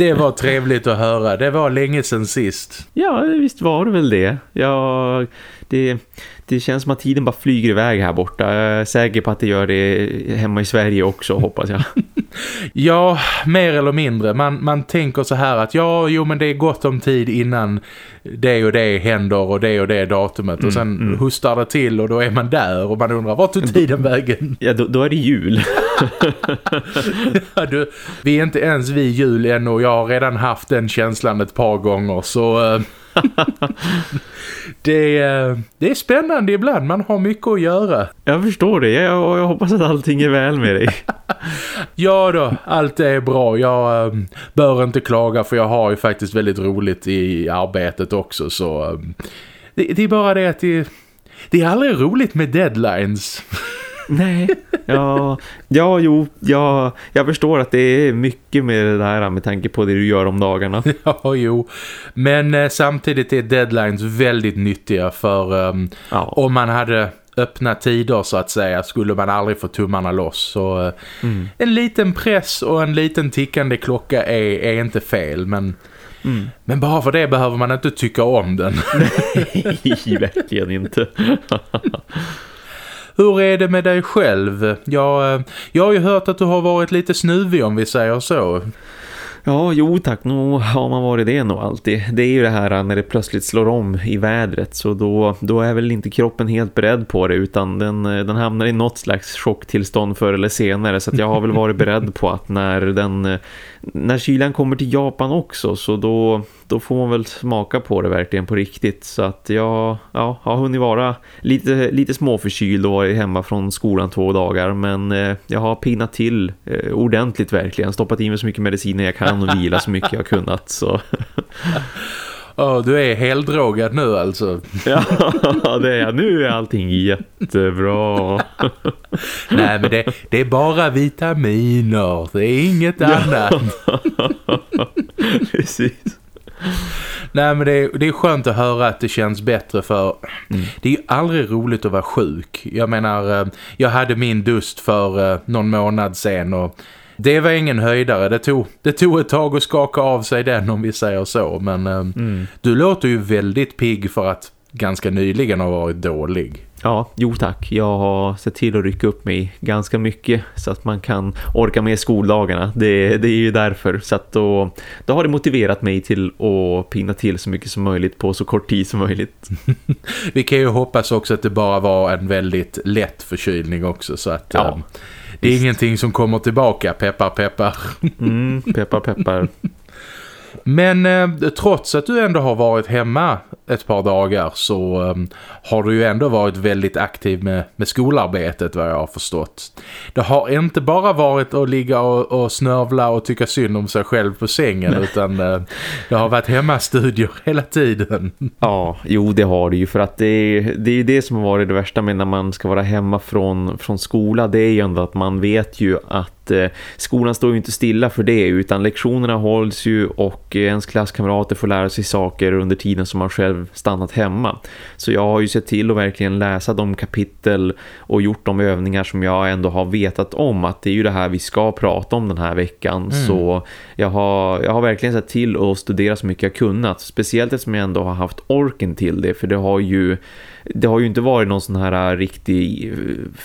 det var trevligt att höra. Det var länge sedan sist. Ja, visst var det väl det. Jag det, det känns som att tiden bara flyger iväg här borta. Jag är säker på att det gör det hemma i Sverige också, hoppas jag. ja, mer eller mindre. Man, man tänker så här att ja, jo men det är gott om tid innan det och det händer och det och det datumet. Mm, och sen mm. hustar det till och då är man där och man undrar, vart tog tiden vägen? Ja, då, då är det jul. ja, du, vi är inte ens vid jul än och jag har redan haft den känslan ett par gånger så... Det, det är spännande ibland, man har mycket att göra. Jag förstår det, jag, jag hoppas att allting är väl med dig. ja då, allt är bra. Jag äh, bör inte klaga för jag har ju faktiskt väldigt roligt i arbetet också. Så äh, det, det, är bara det att det, det är aldrig roligt med deadlines. Nej, ja, ja jo, ja, jag förstår att det är mycket med det där med tanke på det du gör om dagarna. Ja, jo. Men eh, samtidigt är deadlines väldigt nyttiga för um, ja. om man hade öppna tider så att säga skulle man aldrig få tummarna loss. Så eh, mm. en liten press och en liten tickande klocka är, är inte fel, men... Mm. Men bara för det behöver man inte tycka om den. Nej, verkligen inte. Hur är det med dig själv? Jag, eh, jag har ju hört att du har varit lite snuvig om vi säger så. Ja, jo tack, nog har man varit det nog alltid. Det är ju det här eh, när det plötsligt slår om i vädret så då, då är väl inte kroppen helt beredd på det utan den, eh, den hamnar i något slags chocktillstånd förr eller senare så jag har väl varit beredd på att när den när kylan kommer till Japan också så då, då får man väl smaka på det verkligen på riktigt så att jag ja, har hunnit vara lite, lite småförkyld och varit hemma från skolan två dagar men eh, jag har pinat till eh, ordentligt verkligen stoppat in mig så mycket mediciner jag kan och vila så mycket jag kunnat så Oh, du är heldrogad nu alltså. ja, det är Nu är allting jättebra. Nej, men det, det, är bara vitaminer. Det är inget annat. Precis. Nej men det är, det är skönt att höra att det känns bättre för mm. det är ju aldrig roligt att vara sjuk. Jag menar, eh, jag hade min dust för eh, någon månad sen och det var ingen höjdare. Det tog, det tog ett tag att skaka av sig den om vi säger så. Men eh, mm. du låter ju väldigt pigg för att ganska nyligen ha varit dålig. Ja, jo tack. Jag har sett till att rycka upp mig ganska mycket så att man kan orka med skoldagarna. Det, det är ju därför. Så att då, då har det motiverat mig till att pina till så mycket som möjligt på så kort tid som möjligt. Vi kan ju hoppas också att det bara var en väldigt lätt förkylning också så att... Ja. Um, det är Visst. ingenting som kommer tillbaka, peppar peppar. Mm, peppar peppar. Men eh, trots att du ändå har varit hemma ett par dagar så eh, har du ju ändå varit väldigt aktiv med, med skolarbetet vad jag har förstått. Det har inte bara varit att ligga och, och snörvla och tycka synd om sig själv på sängen Nej. utan eh, det har varit hemmastudier hela tiden. Ja, jo det har det ju för att det, det är ju det som har varit det värsta med när man ska vara hemma från, från skola. Det är ju ändå att man vet ju att eh, skolan står ju inte stilla för det utan lektionerna hålls ju och eh, ens klasskamrater får lära sig saker under tiden som man själv stannat hemma. Så jag har ju sett till att verkligen läsa de kapitel och gjort de övningar som jag ändå har vetat om att det är ju det här vi ska prata om den här veckan. Mm. Så jag har, jag har verkligen sett till att studera så mycket jag kunnat. Speciellt eftersom jag ändå har haft orken till det för det har ju det har ju inte varit någon sån här riktig eh,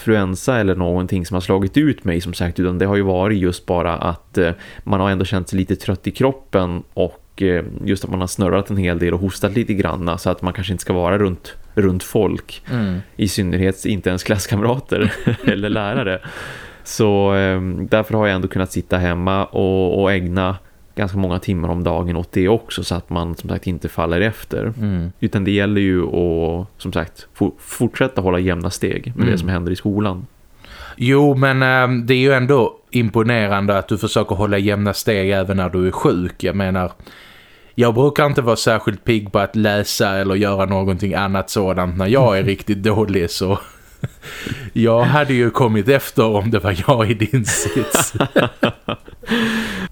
influensa eller någonting som har slagit ut mig som sagt utan det har ju varit just bara att eh, man har ändå känt sig lite trött i kroppen och eh, just att man har snurrat en hel del och hostat lite granna så att man kanske inte ska vara runt, runt folk mm. i synnerhet inte ens klasskamrater eller lärare så därför har jag ändå kunnat sitta hemma och, och ägna ganska många timmar om dagen åt det också så att man som sagt inte faller efter. Mm. Utan det gäller ju att som sagt fortsätta hålla jämna steg med mm. det som händer i skolan. Jo, men äh, det är ju ändå imponerande att du försöker hålla jämna steg även när du är sjuk. Jag menar, Jag brukar inte vara särskilt pigg på att läsa eller göra någonting annat sådant när jag är riktigt dålig så jag hade ju kommit efter om det var jag i din sits.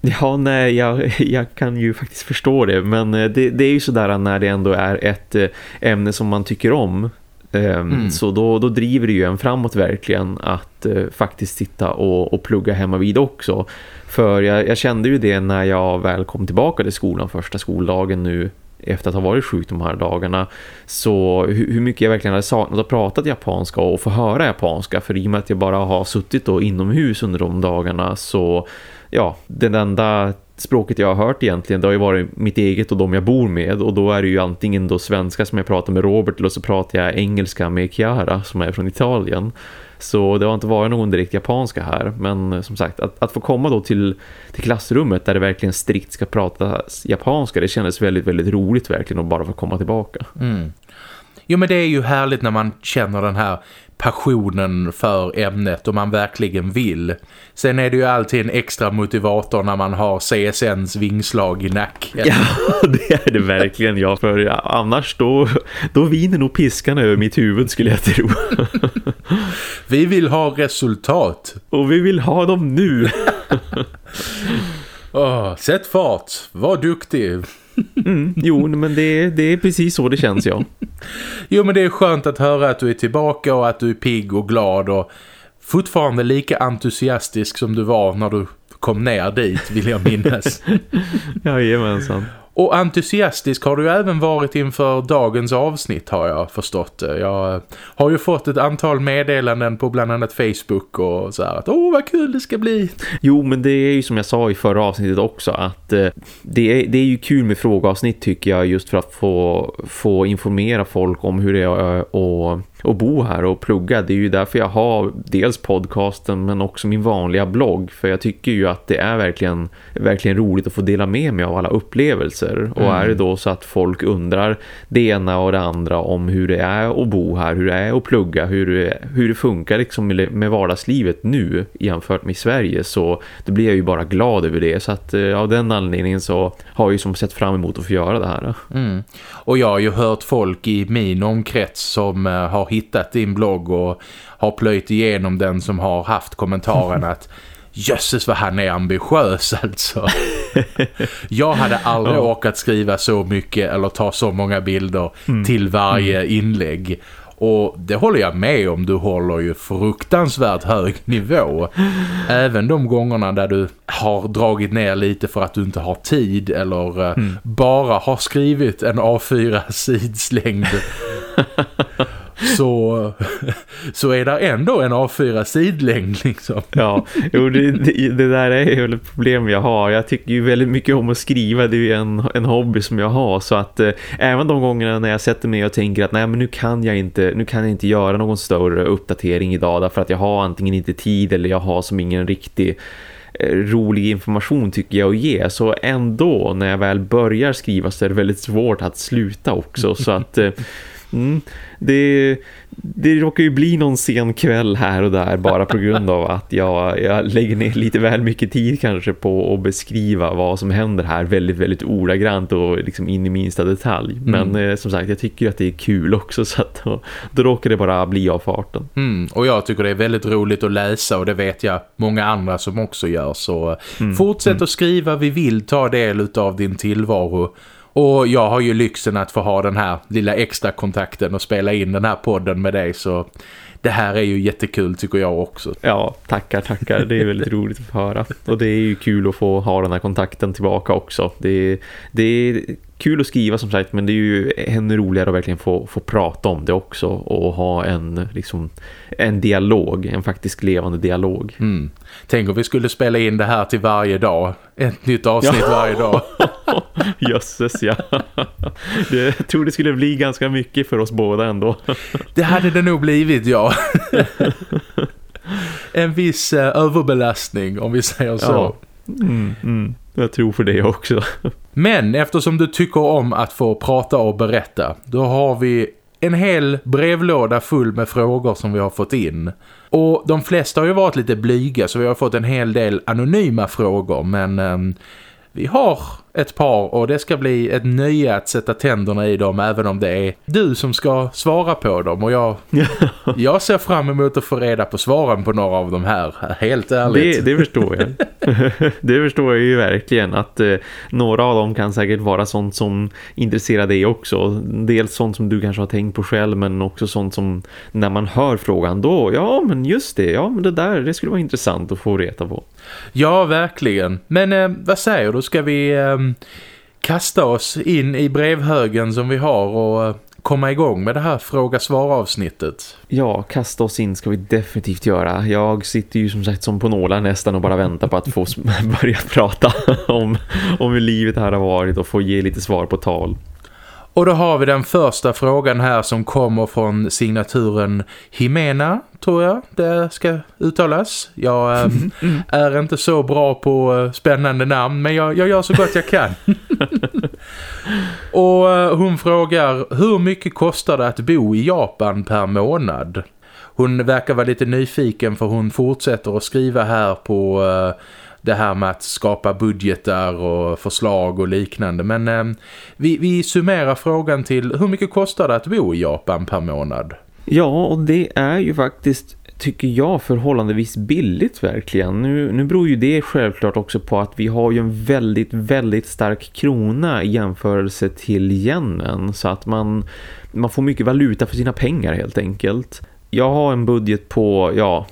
ja, nej, jag, jag kan ju faktiskt förstå det. Men eh, det, det är ju sådär när det ändå är ett eh, ämne som man tycker om. Ehm, mm. Så då, då driver det ju en framåt verkligen att eh, faktiskt sitta och, och plugga hemma vid också. För jag, jag, kände ju det när jag väl kom tillbaka till skolan första skoldagen nu efter att ha varit sjuk de här dagarna. Så hur, mycket jag verkligen hade saknat att prata japanska och få höra japanska för i och med att jag bara har suttit då inomhus under de dagarna så ja, den enda språket jag har hört egentligen det har ju varit mitt eget och de jag bor med. Och då är det ju antingen då svenska som jag pratar med Robert eller så pratar jag engelska med Chiara som är från Italien så det har inte varit någon direkt japanska här. Men eh, som sagt, att, att få komma då till, till klassrummet där det verkligen strikt ska prata japanska, det kändes väldigt, väldigt roligt verkligen att bara få komma tillbaka. Mm. Jo men det är ju härligt när man känner den här passionen för ämnet och man verkligen vill. Sen är det ju alltid en extra motivator när man har CSNs vingslag i nacken. Ja, det är det verkligen ja. För annars då, då viner nog piskan över mitt huvud skulle jag tro. vi vill ha resultat. Och vi vill ha dem nu. oh, sätt fart, var duktig. Mm, jo, men det, det är precis så det känns, ja. jo, men det är skönt att höra att du är tillbaka och att du är pigg och glad och fortfarande lika entusiastisk som du var när du kom ner dit, vill jag minnas. Jajamensan. Och entusiastisk har du även varit inför dagens avsnitt har jag förstått. Jag har ju fått ett antal meddelanden på bland annat Facebook och så här att åh vad kul det ska bli. Jo men det är ju som jag sa i förra avsnittet också att eh, det, är, det är ju kul med frågeavsnitt tycker jag just för att få, få informera folk om hur det är att att bo här och plugga. Det är ju därför jag har dels podcasten men också min vanliga blogg. För jag tycker ju att det är verkligen, verkligen roligt att få dela med mig av alla upplevelser. Mm. Och är det då så att folk undrar det ena och det andra om hur det är att bo här, hur det är att plugga, hur det, hur det funkar liksom med vardagslivet nu jämfört med Sverige så då blir jag ju bara glad över det. Så att eh, av den anledningen så har jag ju som sett fram emot att få göra det här. Mm. Och jag har ju hört folk i min omkrets som uh, har hittat din blogg och har plöjt igenom den som har haft kommentaren att Jösses vad han är ambitiös alltså. Jag hade aldrig orkat skriva så mycket eller ta så många bilder mm. till varje mm. inlägg. Och det håller jag med om, du håller ju fruktansvärt hög nivå. Även de gångerna där du har dragit ner lite för att du inte har tid eller eh, mm. bara har skrivit en A4-sidslängd så, så är det ändå en A4-sidlängd liksom. Ja, jo, det, det, där är ju ett problem jag har. Jag tycker ju väldigt mycket om att skriva. Det är ju en, en hobby som jag har. Så att eh, även de gångerna när jag sätter mig och tänker att nej men nu kan jag inte, nu kan jag inte göra någon större uppdatering idag. Därför att jag har antingen inte tid eller jag har som ingen riktig eh, rolig information tycker jag att ge. Så ändå när jag väl börjar skriva så är det väldigt svårt att sluta också. Så att... Eh, Eh, mm, det, det råkar ju bli någon sen kväll här och där bara på grund av att jag, jag lägger ner lite väl mycket tid kanske på att beskriva vad som händer här väldigt, väldigt ordagrant och liksom in i minsta detalj. Mm. Men eh, som sagt, jag tycker att det är kul också så att då, då råkar det bara bli av farten. Mm. Och jag tycker det är väldigt roligt att läsa och det vet jag många andra som också gör. Så mm. fortsätt mm. att skriva, vi vill ta del av din tillvaro och jag har ju lyxen att få ha den här lilla extra kontakten och spela in den här podden med dig så det här är ju jättekul tycker jag också. Ja, tackar, tackar. Det är väldigt roligt att få höra. Och det är ju kul att få ha den här kontakten tillbaka också. Det är, det är kul att skriva som sagt men det är ju ännu roligare att verkligen få, få prata om det också och ha en, liksom, en dialog, en faktisk levande dialog. Mm. Tänk om vi skulle spela in det här till varje dag. Ett nytt avsnitt ja. varje dag. Jösses, ja. Det, jag tror det skulle bli ganska mycket för oss båda ändå. Det hade det nog blivit, ja. En viss uh, överbelastning, om vi säger så. Ja. Mm, mm. Jag tror för det också. Men eftersom du tycker om att få prata och berätta, då har vi en hel brevlåda full med frågor som vi har fått in. Och de flesta har ju varit lite blyga så vi har fått en hel del anonyma frågor men eh, vi har ett par och det ska bli ett nöje att sätta tänderna i dem även om det är du som ska svara på dem och jag, jag ser fram emot att få reda på svaren på några av de här, helt ärligt. Det, det förstår jag. det förstår jag ju verkligen att eh, några av dem kan säkert vara sånt som intresserar dig också. Dels sånt som du kanske har tänkt på själv men också sånt som när man hör frågan då, ja men just det, ja men det där, det skulle vara intressant att få reta på. Ja, verkligen. Men eh, vad säger du? Ska vi eh, Ehm, kasta oss in i brevhögen som vi har och eh, komma igång med det här fråga-svar-avsnittet? Ja, kasta oss in ska vi definitivt göra. Jag sitter ju som sagt som på nålar nästan och bara väntar på att få börja prata om, om hur livet här har varit och få ge lite svar på tal. Och då har vi den första frågan här som kommer från signaturen Himena, tror jag det ska uttalas. Jag äh, är inte så bra på äh, spännande namn, men jag, jag gör så gott jag kan. och äh, hon frågar, hur mycket kostar det att bo i Japan per månad? Hon verkar vara lite nyfiken för hon fortsätter att skriva här på det här med att skapa budgetar och förslag och liknande. Men eh, vi, vi summerar frågan till hur mycket kostar det att bo i Japan per månad? Ja, och det är ju faktiskt tycker jag förhållandevis billigt verkligen. Nu, nu beror ju det självklart också på att vi har ju en väldigt, väldigt stark krona i jämförelse till yenen. Så att man, man får mycket valuta för sina pengar helt enkelt. Jag har en budget på ja,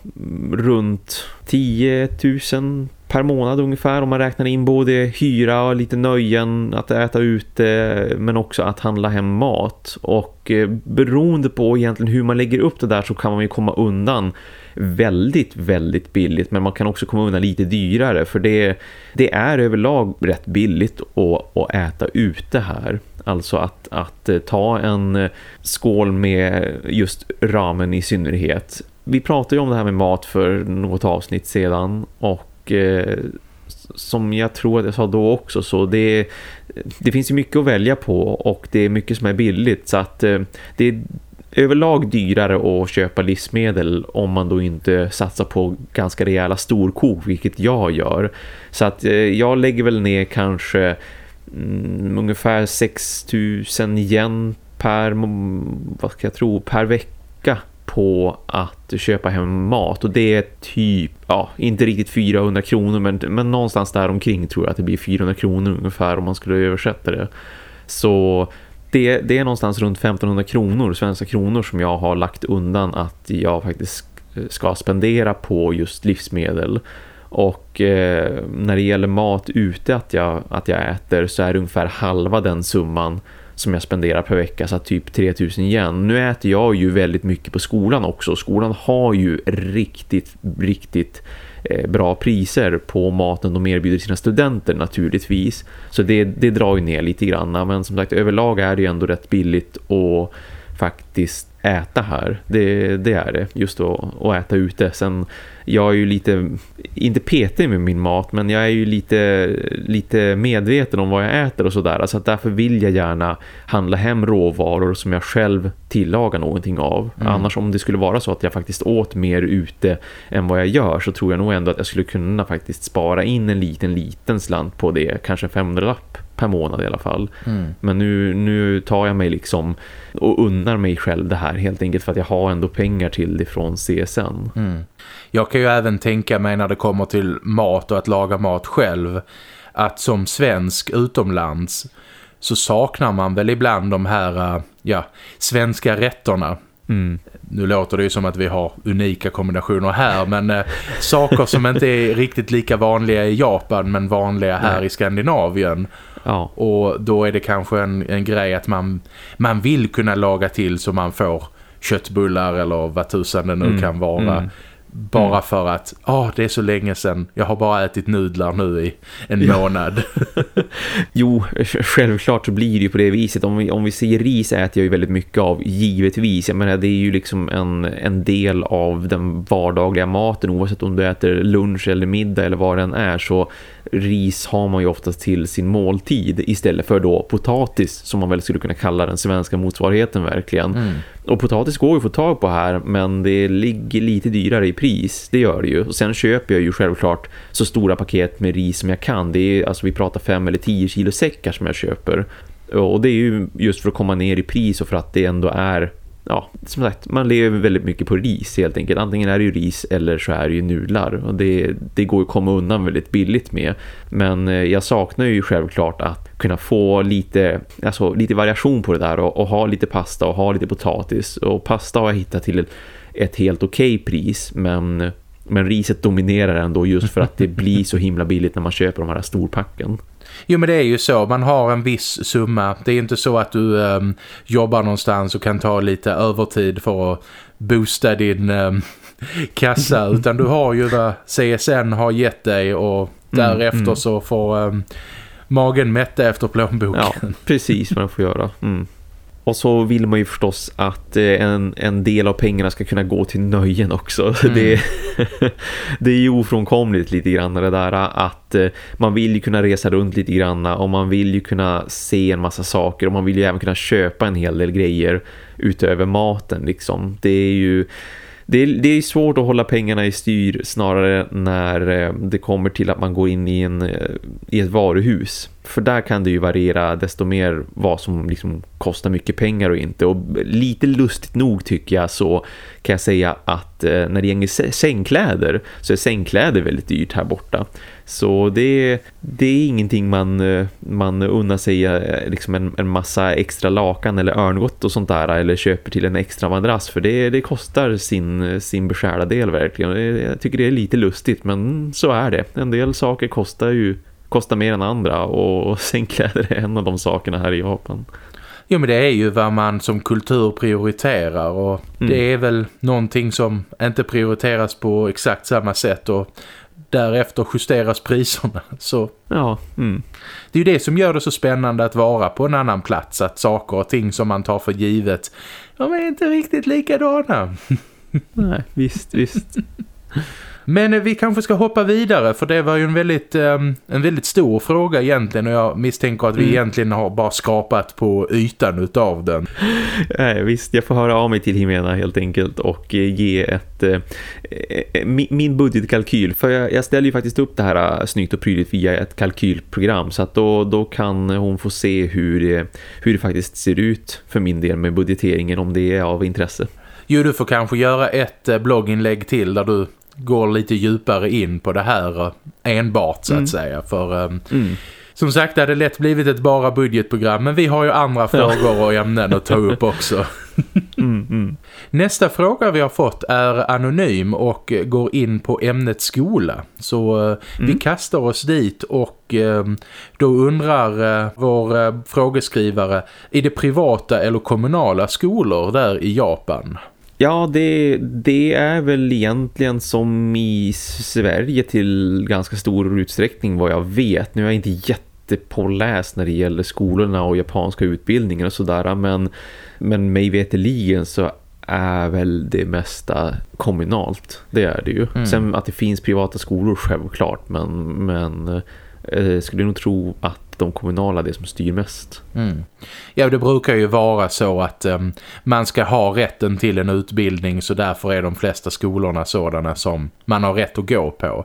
runt 10 000 per månad ungefär om man räknar in både hyra och lite nöjen att äta ute men också att handla hem mat och eh, beroende på egentligen hur man lägger upp det där så kan man ju komma undan väldigt, väldigt billigt men man kan också komma undan lite dyrare för det, det är överlag rätt billigt att, att äta ute här. Alltså att, att eh, ta en eh, skål med just ramen i synnerhet. Vi pratade ju om det här med mat för något avsnitt sedan och och eh, som jag tror att jag sa då också så det, det finns ju mycket att välja på och det är mycket som är billigt så att eh, det är överlag dyrare att köpa livsmedel om man då inte satsar på ganska rejäla storkok vilket jag gör. Så att eh, jag lägger väl ner kanske mm, ungefär 6000 yen per mm, vad ska jag tro per vecka på att köpa hem mat och det är typ, ja, inte riktigt 400 kronor men, men någonstans där omkring tror jag att det blir 400 kronor ungefär om man skulle översätta det. Så det, det är någonstans runt 1500 kronor, svenska kronor som jag har lagt undan att jag faktiskt ska spendera på just livsmedel. Och eh, när det gäller mat ute att jag, att jag äter så är det ungefär halva den summan som jag spenderar per vecka så typ 3000 igen. Nu äter jag ju väldigt mycket på skolan också. Skolan har ju riktigt, riktigt eh, bra priser på maten de erbjuder sina studenter naturligtvis. Så det, det drar ju ner lite grann. Men som sagt överlag är det ju ändå rätt billigt och faktiskt äta här. Det, det är det, just att, att äta ute. Sen jag är ju lite, inte petig med min mat men jag är ju lite, lite medveten om vad jag äter och sådär. Så att därför vill jag gärna handla hem råvaror som jag själv tillagar någonting av. Mm. Annars om det skulle vara så att jag faktiskt åt mer ute än vad jag gör så tror jag nog ändå att jag skulle kunna faktiskt spara in en liten, liten slant på det. Kanske 500 lapp per månad i alla fall. Mm. Men nu, nu tar jag mig liksom och unnar mig själv det här helt enkelt för att jag har ändå pengar till det från CSN. Mm. Jag kan ju även tänka mig när det kommer till mat och att laga mat själv att som svensk utomlands så saknar man väl ibland de här äh, ja, svenska rätterna. Mm. Nu låter det ju som att vi har unika kombinationer här men eh, saker som inte är riktigt lika vanliga i Japan men vanliga här Nej. i Skandinavien. Ja. Och då är det kanske en, en grej att man, man vill kunna laga till så man får köttbullar eller vad tusan det nu mm. kan vara. Mm. Bara mm. för att, ja oh, det är så länge sedan. Jag har bara ätit nudlar nu i en ja. månad. jo, självklart så blir det ju på det viset. Om vi, om vi ser ris äter jag ju väldigt mycket av, givetvis. Jag menar, det är ju liksom en, en del av den vardagliga maten. Oavsett om du äter lunch eller middag eller vad den är så ris har man ju oftast till sin måltid istället för då potatis som man väl skulle kunna kalla den svenska motsvarigheten verkligen. Mm. Och potatis går ju att få tag på här men det ligger lite dyrare i pris, det gör det ju. Och sen köper jag ju självklart så stora paket med ris som jag kan. Det är, alltså vi pratar fem eller tio kilo säckar som jag köper. Och det är ju just för att komma ner i pris och för att det ändå är ja, som sagt, man lever väldigt mycket på ris helt enkelt. Antingen är det ju ris eller så är det ju nudlar. Och det, det går ju att komma undan väldigt billigt med. Men eh, jag saknar ju självklart att kunna få lite, alltså, lite variation på det där. Och, och ha lite pasta och ha lite potatis. Och pasta har jag hittat till ett, ett helt okej okay pris. Men, men riset dominerar ändå just för att det blir så himla billigt när man köper de här storpacken. Jo men det är ju så, man har en viss summa. Det är inte så att du um, jobbar någonstans och kan ta lite övertid för att boosta din um, kassa. Utan du har ju vad CSN har gett dig och mm, därefter mm, mm. så får um, magen mätta efter plånboken. Ja, precis vad man får göra. Mm. Och så vill man ju förstås att eh, en, en del av pengarna ska kunna gå till nöjen också. Mm. Det, det är ju ofrånkomligt lite grann det där att eh, man vill ju kunna resa runt lite grann och man vill ju kunna se en massa saker och man vill ju även kunna köpa en hel del grejer utöver maten liksom. Det är ju det är, det är svårt att hålla pengarna i styr snarare när eh, det kommer till att man går in i, en, i ett varuhus. För där kan det ju variera desto mer vad som liksom kostar mycket pengar och inte. Och lite lustigt nog tycker jag så kan jag säga att eh, när det gäller sängkläder så är sängkläder väldigt dyrt här borta. Så det, det är ingenting man, eh, man unnar sig eh, liksom en, en massa extra lakan eller örngott och sånt där eller köper till en extra madrass för det, det kostar sin, sin beskärda del verkligen. Jag tycker det är lite lustigt men så är det. En del saker kostar ju kostar mer än andra och sängkläder är en av de sakerna här i Japan. Jo men det är ju vad man som kultur prioriterar och mm. det är väl någonting som inte prioriteras på exakt samma sätt och därefter justeras priserna. Så ja, mm. det är ju det som gör det så spännande att vara på en annan plats. Att saker och ting som man tar för givet, de är inte riktigt likadana. Nej, visst, visst. Men eh, vi kanske ska hoppa vidare för det var ju en väldigt, um, en väldigt stor fråga egentligen och jag misstänker att vi mm. egentligen har bara skapat på ytan utav den. Nej, visst, jag får höra av mig till Himena helt enkelt och eh, ge ett eh, eh min budgetkalkyl. För jag, jag ställer ju faktiskt upp det här snyggt och prydligt via ett kalkylprogram så att då, då kan hon få se hur, hur det faktiskt ser ut för min del med budgeteringen om det är av intresse. Jo, du får kanske göra ett blogginlägg till där du går lite djupare in på det här eh, enbart så att mm. säga. För um, mm. som sagt det hade lätt blivit ett bara budgetprogram men vi har ju andra frågor och ämnen att ta upp också. mm, mm. Nästa fråga vi har fått är anonym och går in på ämnet skola. Så uh, vi mm. kastar oss dit och då undrar vår frågeskrivare i det privata eller kommunala skolor där i Japan? Ja, det, det är väl egentligen som i Sverige till ganska stor utsträckning vad jag vet. Nu är jag inte jättepåläst när det gäller skolorna och japanska utbildningar och sådär. Men, men mig veteligen så är väl det mesta kommunalt. Det är det ju. Mm. Sen att det finns privata skolor självklart. Men, men eh, skulle nog tro att de kommunala det som styr mest. Mm. Ja, det brukar ju vara så att um, man ska ha rätten till en utbildning så därför är de flesta skolorna sådana som man har rätt att gå på.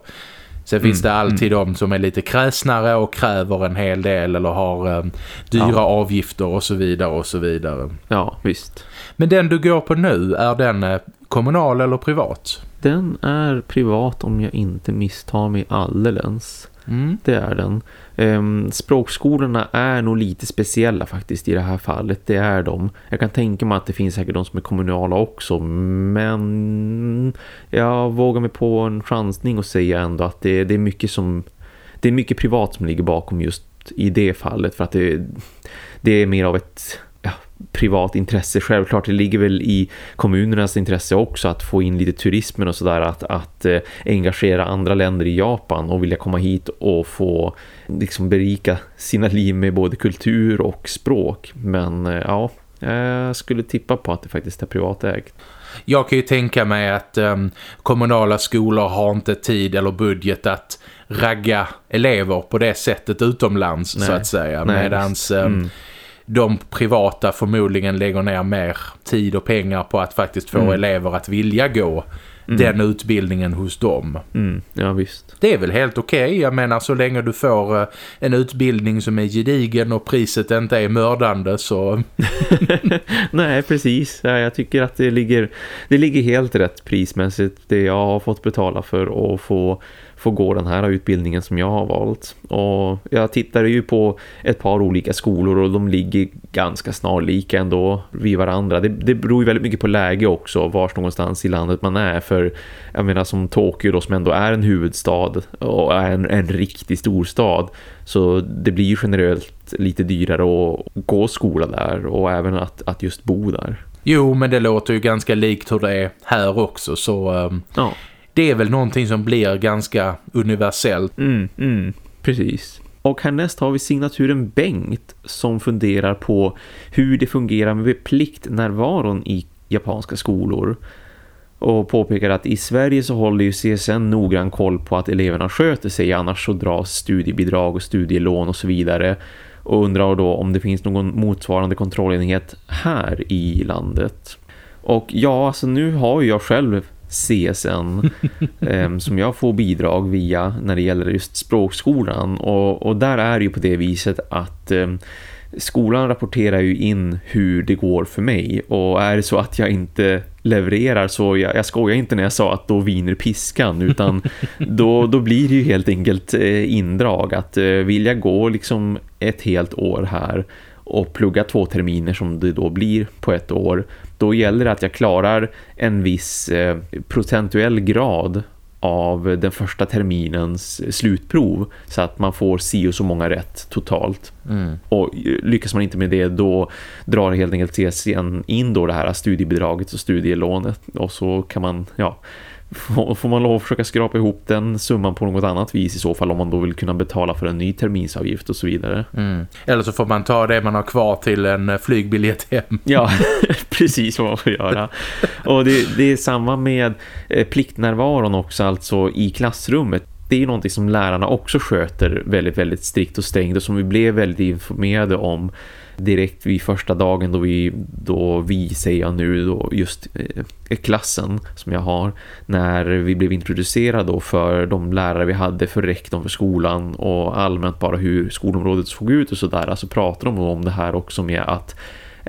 Sen finns mm. det alltid mm. de som är lite kräsnare och kräver en hel del eller har um, dyra ja. avgifter och så vidare och så vidare. Ja, visst. Men den du går på nu, är den uh, kommunal eller privat? Den är privat om jag inte misstar mig alldeles. Mm. Det är den. Ehm, språkskolorna är nog lite speciella faktiskt i det här fallet. Det är de. Jag kan tänka mig att det finns säkert de som är kommunala också. Men jag vågar mig på en chansning och säga ändå att det, det är mycket som det är mycket privat som ligger bakom just i det fallet. För att det, det är mer av ett privat intresse. Självklart, det ligger väl i kommunernas intresse också att få in lite turismen och sådär. Att, att eh, engagera andra länder i Japan och vilja komma hit och få liksom berika sina liv med både kultur och språk. Men eh, ja, jag skulle tippa på att det faktiskt är privatägt. Jag kan ju tänka mig att um, kommunala skolor har inte tid eller budget att ragga elever på det sättet utomlands Nej. så att säga. Medans um, mm de privata förmodligen lägger ner mer tid och pengar på att faktiskt få mm. elever att vilja gå mm. den utbildningen hos dem. Mm. Ja visst. Det är väl helt okej. Okay. Jag menar så länge du får uh, en utbildning som är gedigen och priset inte är mördande så... Nej precis. Ja, jag tycker att det ligger, det ligger helt rätt prismässigt det jag har fått betala för att få få gå den här utbildningen som jag har valt. Och jag tittade ju på ett par olika skolor och de ligger ganska snarlika ändå vid varandra. Det, det beror ju väldigt mycket på läge också, vars någonstans i landet man är. För jag menar som Tokyo då som ändå är en huvudstad och är en, en riktig storstad. Så det blir ju generellt lite dyrare att gå skola där och även att, att just bo där. Jo, men det låter ju ganska likt hur det är här också. Så um, ja det är väl någonting som blir ganska universellt. Mm, mm, precis. Och härnäst har vi signaturen Bengt som funderar på hur det fungerar med pliktnärvaron i japanska skolor. Och påpekar att i Sverige så håller ju CSN noggrann koll på att eleverna sköter sig annars så dras studiebidrag och studielån och så vidare. Och undrar då om det finns någon motsvarande kontrollenhet här i landet. Och ja, alltså nu har jag själv CSN eh, som jag får bidrag via när det gäller just språkskolan. Och, och där är det ju på det viset att eh, skolan rapporterar ju in hur det går för mig. Och är det så att jag inte levererar så jag, jag skojar inte när jag sa att då viner piskan utan då, då blir det ju helt enkelt eh, indrag att eh, vill jag gå liksom ett helt år här och plugga två terminer som det då blir på ett år då gäller det att jag klarar en viss eh, procentuell grad av den första terminens slutprov så att man får si och så många rätt totalt. Mm. Och lyckas man inte med det då drar helt enkelt CSN in då det här studiebidraget och studielånet och så kan man ja får man lov att försöka skrapa ihop den summan på något annat vis i så fall om man då vill kunna betala för en ny terminsavgift och så vidare. Mm. Eller så får man ta det man har kvar till en eh, flygbiljett hem. Ja, precis vad man får göra. Och det, det är samma med eh, pliktnärvaron också, alltså i klassrummet det är ju någonting som lärarna också sköter väldigt, väldigt strikt och strängt och som vi blev väldigt informerade om direkt vid första dagen då vi, då vi säger jag nu då just eh, klassen som jag har när vi blev introducerade då för de lärare vi hade för rektorn för skolan och allmänt bara hur skolområdet såg ut och sådär. så pratar de om det här också med att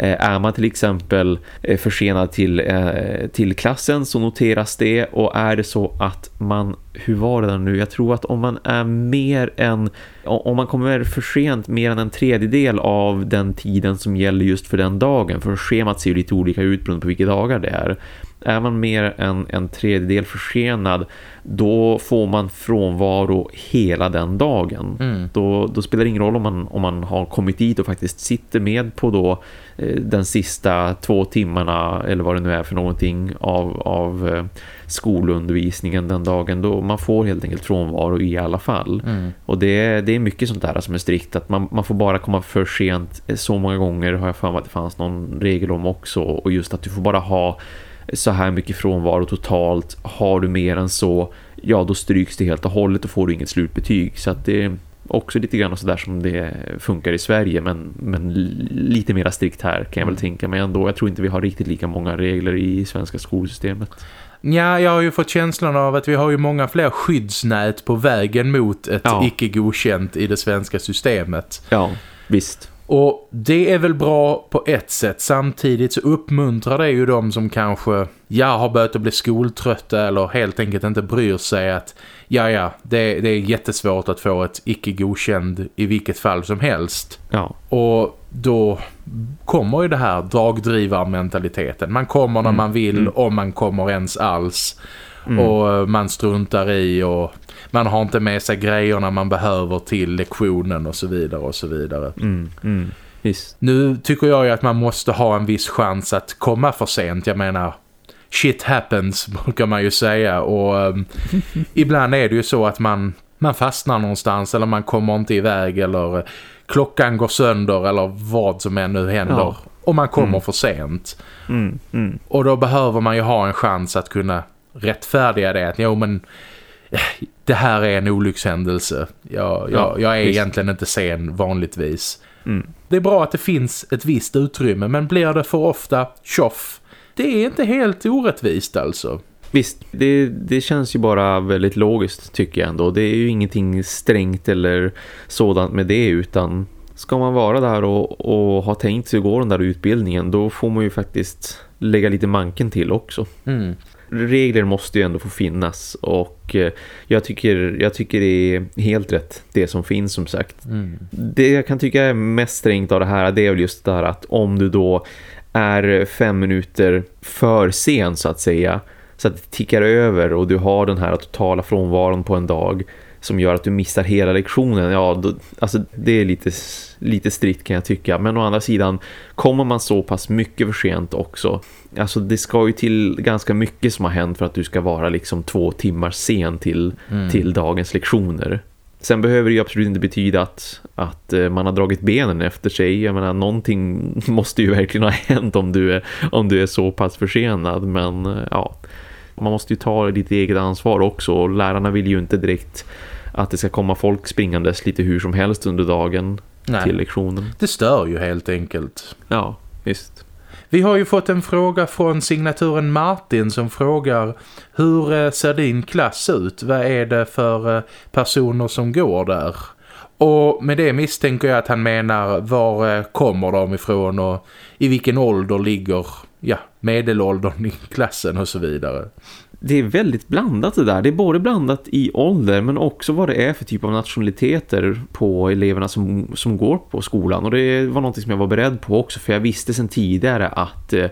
Eh, är man till exempel eh, försenad till, eh, till klassen så noteras det och är det så att man, hur var det nu? Jag tror att om man är mer än, om man kommer för sent mer än en tredjedel av den tiden som gäller just för den dagen, för schemat ser ju lite olika ut beroende på vilka dagar det är. Är man mer än en tredjedel försenad då får man frånvaro hela den dagen. Mm. Då, då, spelar det ingen roll om man, om man har kommit dit och faktiskt sitter med på då eh, den sista två timmarna eller vad det nu är för någonting av, av eh, skolundervisningen den dagen. Då man får helt enkelt frånvaro i alla fall. Mm. Och det, det är mycket sånt där som är strikt. Att man, man får bara komma för sent så många gånger har jag för mig att det fanns någon regel om också. Och just att du får bara ha så här mycket frånvaro totalt. Har du mer än så, ja då stryks det helt och hållet och får du inget slutbetyg. Så att det är också lite grann sådär som det funkar i Sverige men, men lite mer strikt här kan jag väl mm. tänka mig ändå. Jag tror inte vi har riktigt lika många regler i svenska skolsystemet. Ja, jag har ju fått känslan av att vi har ju många fler skyddsnät på vägen mot ett ja. icke godkänt i det svenska systemet. Ja, visst. Och det är väl bra på ett sätt. Samtidigt så uppmuntrar det ju de som kanske ja, har börjat att bli skoltrötta eller helt enkelt inte bryr sig att ja, ja, det, det är jättesvårt att få ett icke godkänd i vilket fall som helst. Ja. Och då kommer ju det här dragdrivarmentaliteten. Man kommer när mm. man vill, mm. om man kommer ens alls. Mm. Och man struntar i och man har inte med sig grejerna man behöver till lektionen och så vidare och så vidare. Mm, mm, nu tycker jag ju att man måste ha en viss chans att komma för sent. Jag menar, shit happens brukar man ju säga och um, ibland är det ju så att man, man fastnar någonstans eller man kommer inte iväg eller klockan går sönder eller vad som än nu händer ja. och man kommer mm. för sent. Mm, mm. Och då behöver man ju ha en chans att kunna rättfärdiga det att jo men det här är en olyckshändelse. Jag, jag, jag är visst. egentligen inte sen vanligtvis. Mm. Det är bra att det finns ett visst utrymme men blir det för ofta tjoff? Det är inte helt orättvist alltså. Visst, det, det känns ju bara väldigt logiskt tycker jag ändå. Det är ju ingenting strängt eller sådant med det utan ska man vara där och, och ha tänkt sig att gå den där utbildningen då får man ju faktiskt lägga lite manken till också. Mm. Regler måste ju ändå få finnas och eh, jag tycker, jag tycker det är helt rätt det som finns som sagt. Mm. Det jag kan tycka är mest strängt av det här det är väl just det här att om du då är fem minuter för sen så att säga så att det tickar över och du har den här totala frånvaron på en dag som gör att du missar hela lektionen. Ja, då, alltså det är lite, lite strikt kan jag tycka. Men å andra sidan kommer man så pass mycket för sent också. Alltså det ska ju till ganska mycket som har hänt för att du ska vara liksom två timmar sen till, mm. till dagens lektioner. Sen behöver det ju absolut inte betyda att, att eh, man har dragit benen efter sig. Jag menar, någonting måste ju verkligen ha hänt om du är, om du är så pass försenad. Men eh, ja, man måste ju ta ditt eget ansvar också. Och lärarna vill ju inte direkt att det ska komma folk springandes lite hur som helst under dagen Nej. till lektionen. Det stör ju helt enkelt. Ja, visst. Vi har ju fått en fråga från signaturen Martin som frågar hur eh, ser din klass ut? Vad är det för eh, personer som går där? Och med det misstänker jag att han menar var eh, kommer de ifrån och i vilken ålder ligger ja, medelåldern i klassen och så vidare det är väldigt blandat det där. Det är både blandat i ålder men också vad det är för typ av nationaliteter på eleverna som, som går på skolan. Och det var något som jag var beredd på också för jag visste sedan tidigare att eh,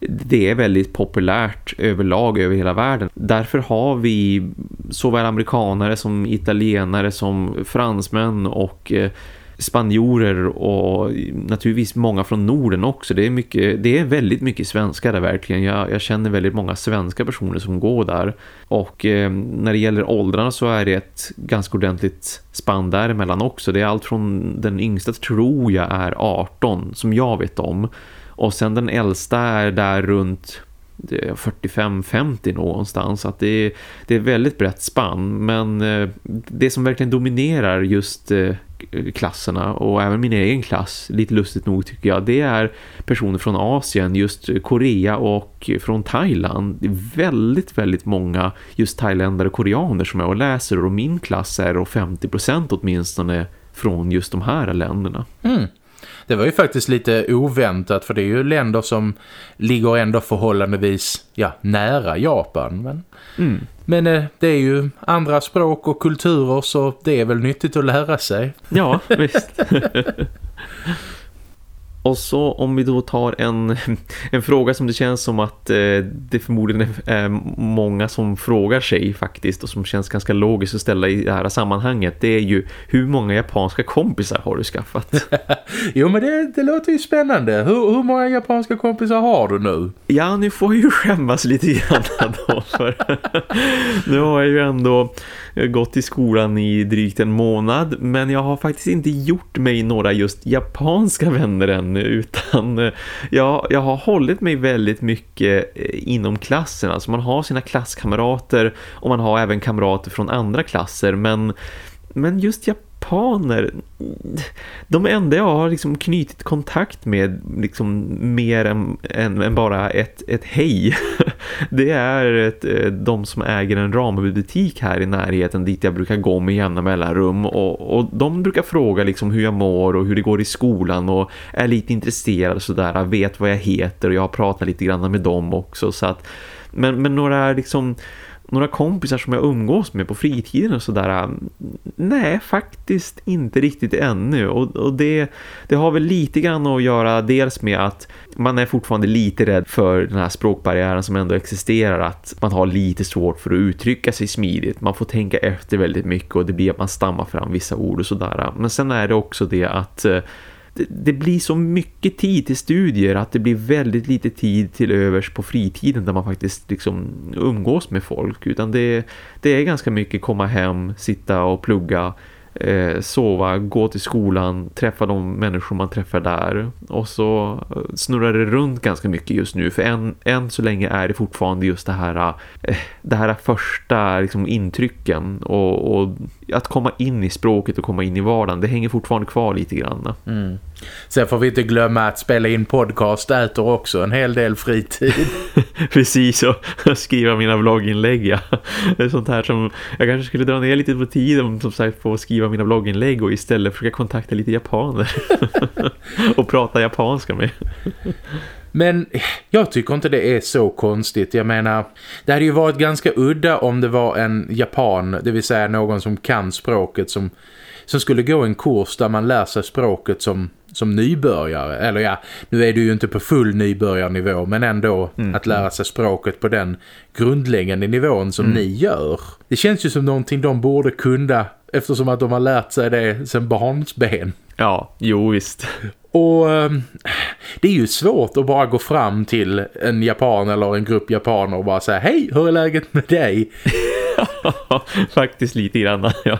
det är väldigt populärt överlag över hela världen. Därför har vi såväl amerikanare som italienare som fransmän och eh, spanjorer och naturligtvis många från Norden också. Det är, mycket, det är väldigt mycket svenskar där verkligen. Jag, jag känner väldigt många svenska personer som går där. Och eh, när det gäller åldrarna så är det ett ganska ordentligt spann däremellan också. Det är allt från den yngsta tror jag är 18 som jag vet om. Och sen den äldsta är där runt eh, 45-50 någonstans. Att det är, det är väldigt brett spann. Men eh, det som verkligen dominerar just eh, Eh, klasserna och även min egen klass, lite lustigt nog tycker jag, det är personer från Asien, just Korea och från Thailand. Det är väldigt, väldigt många just thailändare och koreaner som jag läser och min klass är 50% åtminstone från just de här länderna. Mm. Det var ju faktiskt lite oväntat för det är ju länder som ligger ändå förhållandevis ja, nära Japan. Men, mm. men eh, det är ju andra språk och kulturer så det är väl nyttigt att lära sig. Ja, visst. Och så om vi då tar en, en fråga som det känns som att eh, det förmodligen är många som frågar sig faktiskt och som känns ganska logiskt att ställa i det här sammanhanget. Det är ju hur många japanska kompisar har du skaffat? jo men det, det låter ju spännande. Hur, hur många japanska kompisar har du nu? Ja nu får jag ju skämmas lite grann då för nu har jag ju ändå gått i skolan i drygt en månad men jag har faktiskt inte gjort mig några just japanska vänner ännu utan eh, jag, jag har hållit mig väldigt mycket eh, inom klassen. Alltså man har sina klasskamrater och man har även kamrater från andra klasser men, men just japaner japaner de enda jag har liksom knutit kontakt med liksom mer än, än, än bara ett, ett hej det är ett, eh, de som äger en rambutik här i närheten dit jag brukar gå med jämna mellanrum. Och, och de brukar fråga liksom hur jag mår och hur det går i skolan och är lite intresserad sådär, vet vad jag heter och jag har pratat lite grann med dem också. Så att men, men några liksom några kompisar som jag umgås med på fritiden och sådär. Mm, nej, faktiskt inte riktigt ännu. Och, och det, det har väl lite grann att göra dels med att man är fortfarande lite rädd för den här språkbarriären som ändå existerar. Att man har lite svårt för att uttrycka sig smidigt. Man får tänka efter väldigt mycket och det blir att man stammar fram vissa ord och sådär. Men sen är det också det att eh, det blir så mycket tid till studier att det blir väldigt lite tid till övers på fritiden där man faktiskt liksom umgås med folk. Utan det, det är ganska mycket komma hem, sitta och plugga eh, sova, gå till skolan, träffa de människor man träffar där. Och så eh, snurrar det runt ganska mycket just nu. För än, än så länge är det fortfarande just det här eh, det här första liksom, intrycken. Och, och att komma in i språket och komma in i vardagen, det hänger fortfarande kvar lite grann. Mm. Sen får vi inte glömma att spela in podcast äter också en hel del fritid. Precis, och skriva mina blogginlägg. Ja. Det är sånt här som jag kanske skulle dra ner lite på tiden som sagt på att skriva mina blogginlägg och istället försöka kontakta lite japaner och prata japanska med. Men jag tycker inte det är så konstigt. Jag menar, det hade ju varit ganska udda om det var en japan, det vill säga någon som kan språket som, som skulle gå en kurs där man lär sig språket som, som nybörjare. Eller ja, nu är det ju inte på full nybörjarnivå men ändå mm. att lära sig språket på den grundläggande nivån som mm. ni gör. Det känns ju som någonting de borde kunna eftersom att de har lärt sig det sedan barnsben. Ja, jo visst. Och ehm, det är ju svårt att bara gå fram till en japan eller en grupp japaner och bara säga Hej, hur är läget med dig? Faktiskt lite grann, ja.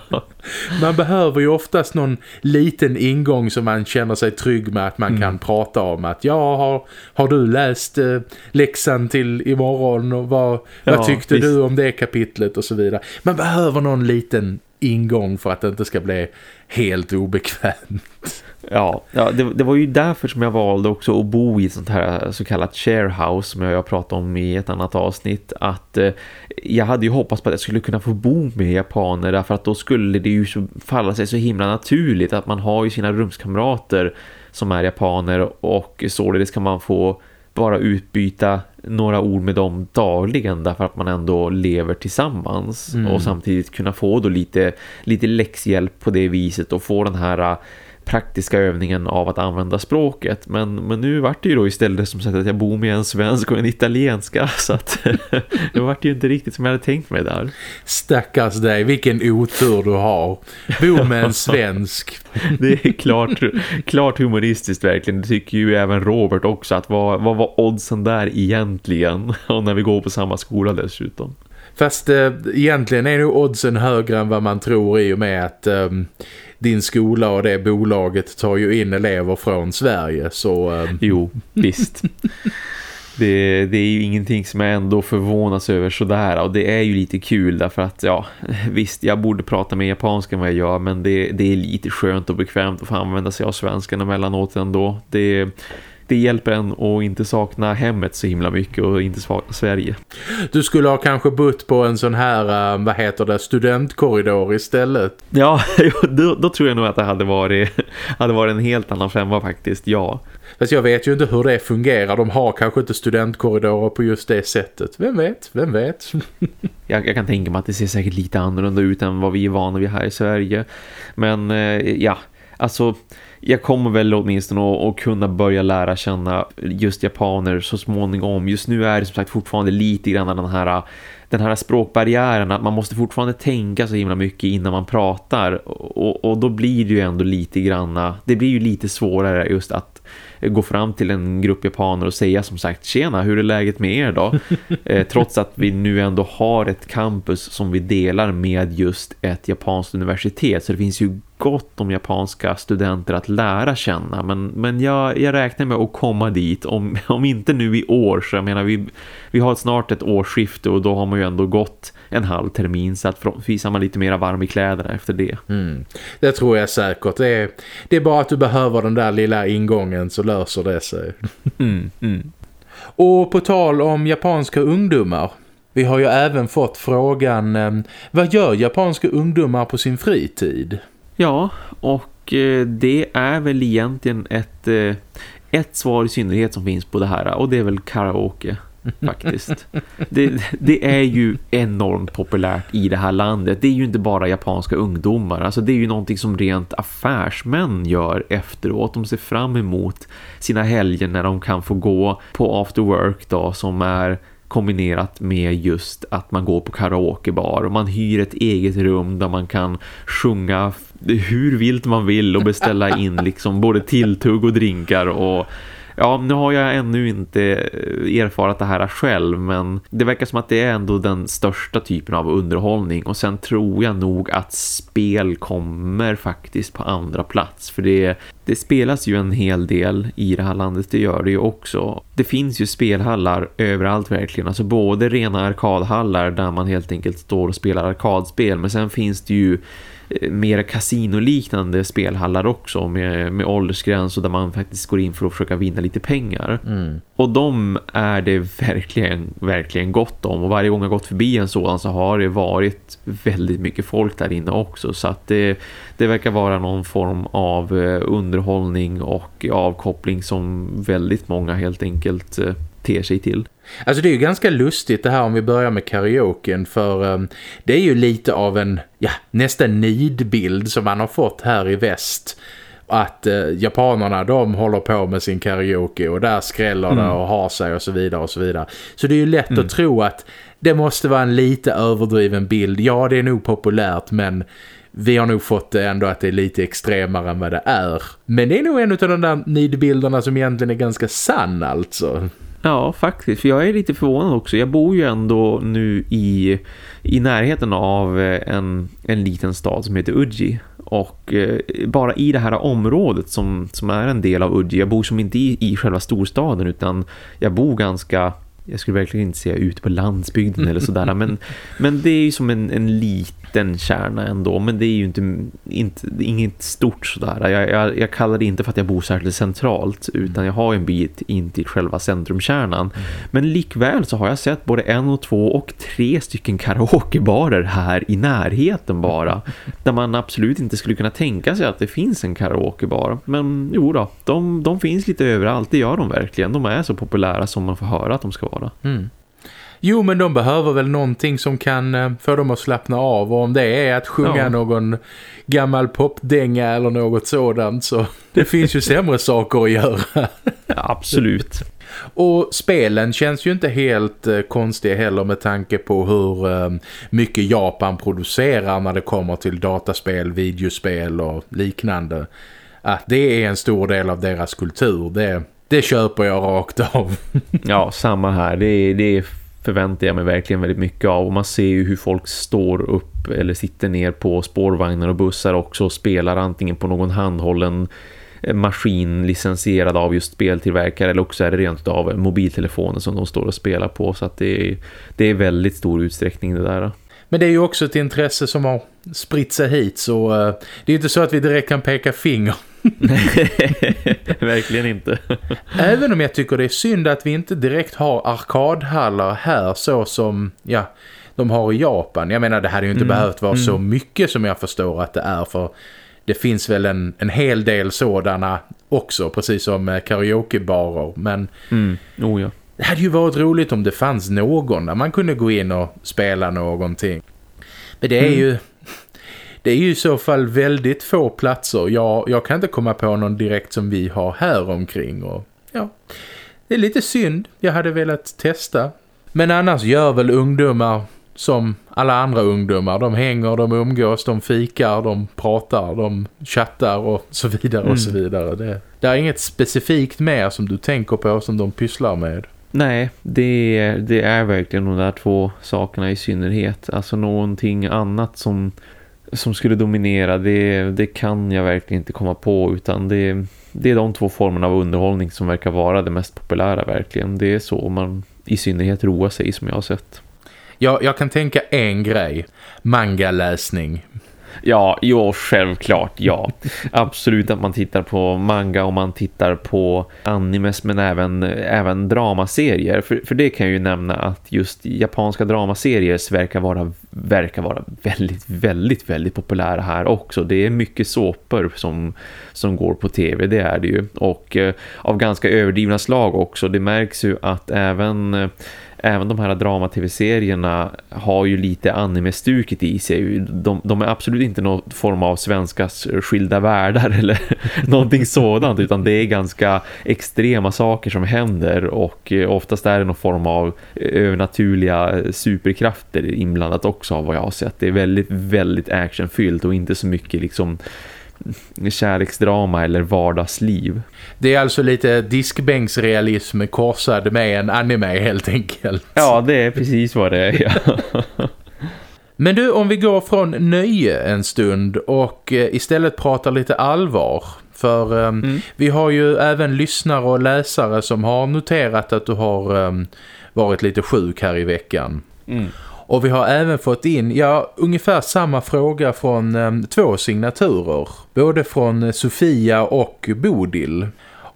Man behöver ju oftast någon liten ingång som man känner sig trygg med att man mm. kan prata om. Att ja, har, har du läst eh, läxan till imorgon och vad, ja, vad tyckte visst. du om det kapitlet och så vidare. Man behöver någon liten ingång för att det inte ska bli helt obekvämt. Ja, ja det, det, var ju därför som jag valde också att bo i ett sånt här så kallat sharehouse som jag pratade om i ett annat avsnitt. Att eh, jag hade ju hoppats på att jag skulle kunna få bo med japaner därför att då skulle det ju falla sig så himla naturligt att man har ju sina rumskamrater som är japaner och således kan man få bara utbyta några ord med dem dagligen därför att man ändå lever tillsammans mm. och samtidigt kunna få då lite, lite läxhjälp på det viset och få den här praktiska övningen av att använda språket. Men, men nu vart det ju då istället som sagt att jag bor med en svensk och en italienska så att det vart ju inte riktigt som jag hade tänkt mig där. Stackars dig, vilken otur du har. Bo med en svensk. det är klart, klart humoristiskt verkligen. Det tycker ju även Robert också att vad, vad var oddsen där egentligen? Och när vi går på samma skola dessutom. Fast eh, egentligen är nog oddsen högre än vad man tror i och med att eh, din skola och det bolaget tar ju in elever från Sverige. Så, eh... Jo, visst. Det, det, är ju ingenting som jag ändå förvånas över sådär och det är ju lite kul därför att ja, visst jag borde prata med japanska än vad jag gör men det, det är lite skönt och bekvämt att få använda sig av svenskan emellanåt ändå. Det, det hjälper en att inte sakna hemmet så himla mycket och inte Sverige. Du skulle ha kanske bott på en sån här, eh, vad heter det, studentkorridor istället. Ja, då, då tror jag nog att det hade varit, hade varit en helt annan femma faktiskt, ja. Fast jag vet ju inte hur det fungerar. De har kanske inte studentkorridorer på just det sättet. Vem vet? Vem vet? jag, jag, kan tänka mig att det ser säkert lite annorlunda ut än vad vi är vana vid här i Sverige. Men eh, ja, alltså jag kommer väl åtminstone att, kunna börja lära känna just japaner så småningom. Just nu är det som sagt fortfarande lite grann den här, den här språkbarriären att man måste fortfarande tänka så himla mycket innan man pratar och, och då blir det ju ändå lite grann, det blir ju lite svårare just att gå fram till en grupp japaner och säga som sagt, tjena, hur är läget med er då? eh, trots att vi nu ändå har ett campus som vi delar med just ett japanskt universitet så det finns ju gott om japanska studenter att lära känna men, men jag, jag räknar med att komma dit om, om inte nu i år så jag menar vi, vi har snart ett årsskifte och då har man ju ändå gått en halv termin så att visar man lite mer varm i kläderna efter det. Mm. Det tror jag säkert. Det är, det är bara att du behöver den där lilla ingången så löser det sig. Mm, mm. Och på tal om japanska ungdomar vi har ju även fått frågan eh, vad gör japanska ungdomar på sin fritid? Ja, och eh, det är väl egentligen ett, eh, ett svar i synnerhet som finns på det här och det är väl karaoke faktiskt. Det, det, är ju enormt populärt i det här landet. Det är ju inte bara japanska ungdomar. Alltså det är ju någonting som rent affärsmän gör efteråt. De ser fram emot sina helger när de kan få gå på after work då som är kombinerat med just att man går på karaokebar och man hyr ett eget rum där man kan sjunga hur vilt man vill och beställa in liksom både tilltugg och drinkar och Ja, nu har jag ännu inte eh, erfarat det här själv men det verkar som att det är ändå den största typen av underhållning och sen tror jag nog att spel kommer faktiskt på andra plats för det, det spelas ju en hel del i det här landet, det gör det ju också. Det finns ju spelhallar överallt verkligen, alltså både rena arkadhallar där man helt enkelt står och spelar arkadspel men sen finns det ju mer kasinoliknande spelhallar också med, med åldersgräns och där man faktiskt går in för att försöka vinna lite pengar. Mm. Och de är det verkligen, verkligen gott om. Och varje gång jag gått förbi en sådan så har det varit väldigt mycket folk där inne också. Så att det, det verkar vara någon form av eh, underhållning och avkoppling som väldigt många helt enkelt eh, ter sig till. Alltså det är ju ganska lustigt det här om vi börjar med karaoken för um, det är ju lite av en ja, nästan nidbild som man har fått här i väst att uh, japanerna de håller på med sin karaoke och där skräller mm. det och har sig och så vidare och så vidare. Så det är ju lätt mm. att tro att det måste vara en lite överdriven bild. Ja, det är nog populärt men vi har nog fått det ändå att det är lite extremare än vad det är. Men det är nog en av de där nidbilderna som egentligen är ganska sann alltså. Ja, faktiskt. För jag är lite förvånad också. Jag bor ju ändå nu i, i närheten av eh, en, en liten stad som heter Uji. Och eh, bara i det här området som, som är en del av Uji. Jag bor som inte i, i själva storstaden utan jag bor ganska jag skulle verkligen inte säga ute på landsbygden eller sådär. Men, men det är ju som en, en liten kärna ändå. Men det är ju inte, inte inget stort sådär. Jag, jag, jag kallar det inte för att jag bor särskilt centralt. Utan jag har en bit in till själva centrumkärnan. Mm. Men likväl så har jag sett både en och två och tre stycken karaokebarer här i närheten bara. Där man absolut inte skulle kunna tänka sig att det finns en karaokebar. Men jo då, de, de finns lite överallt. Det gör de verkligen. De är så populära som man får höra att de ska vara vara. Mm. Jo, men de behöver väl någonting som kan eh, få dem att slappna av. Och om det är att sjunga ja. någon gammal popdänga eller något sådant så det finns ju sämre saker att göra. Ja, absolut. Och spelen känns ju inte helt eh, konstiga heller med tanke på hur eh, mycket Japan producerar när det kommer till dataspel, videospel och liknande. Att det är en stor del av deras kultur. Det det köper jag rakt av. ja, samma här. Det, det förväntar jag mig verkligen väldigt mycket av. Och man ser ju hur folk står upp eller sitter ner på spårvagnar och bussar också och spelar antingen på någon handhållen eh, maskin licensierad av just speltillverkare eller också är det rent av mobiltelefoner som de står och spelar på så att det är, det är väldigt stor utsträckning det där. Men det är ju också ett intresse som har spritt sig hit så uh, det är inte så att vi direkt kan peka finger. Verkligen inte. Även om jag tycker det är synd att vi inte direkt har arkadhallar här så som ja, de har i Japan. Jag menar det hade ju inte mm. behövt vara mm. så mycket som jag förstår att det är för det finns väl en, en hel del sådana också, precis som karaokebarer. Men mm. oh, ja. Det hade ju varit roligt om det fanns någon där man kunde gå in och spela någonting. Men det är mm. ju det är ju i så fall väldigt få platser. Jag, jag kan inte komma på någon direkt som vi har här omkring. Och, ja, det är lite synd. Jag hade velat testa. Men annars gör väl ungdomar som alla andra ungdomar. De hänger, de umgås, de fikar, de pratar, de chattar och så vidare och så mm. vidare. Det, det är inget specifikt mer som du tänker på som de pysslar med. Nej, det, det är verkligen de där två sakerna i synnerhet. Alltså någonting annat som som skulle dominera, det, det kan jag verkligen inte komma på utan det, det är de två formerna av underhållning som verkar vara det mest populära verkligen. Det är så man i synnerhet roar sig som jag har sett. Ja, jag kan tänka en grej. Mangaläsning. Ja, jo, självklart, ja. Absolut att man tittar på manga och man tittar på animes men även, även dramaserier. För, för det kan jag ju nämna att just japanska dramaserier verkar vara, verkar vara väldigt, väldigt, väldigt populära här också. Det är mycket såpor som, som går på tv, det är det ju. Och eh, av ganska överdrivna slag också. Det märks ju att även... Eh, Även de här drama-tv-serierna har ju lite anime-stuket i sig. De, de, är absolut inte någon form av svenskas skilda världar eller någonting sådant utan det är ganska extrema saker som händer och eh, oftast är det någon form av eh, övernaturliga superkrafter inblandat också av vad jag har sett. Det är väldigt, väldigt actionfyllt och inte så mycket liksom kärleksdrama eller vardagsliv. Det är alltså lite diskbänksrealism korsad med en anime helt enkelt. Ja, det är precis vad det är. Ja. Men du, om vi går från nöje en stund och eh, istället pratar lite allvar. För um, mm. vi har ju även lyssnare och läsare som har noterat att du har um, varit lite sjuk här i veckan. Mm. Och vi har även fått in, ja, ungefär samma fråga från eh, två signaturer. Både från Sofia och Bodil.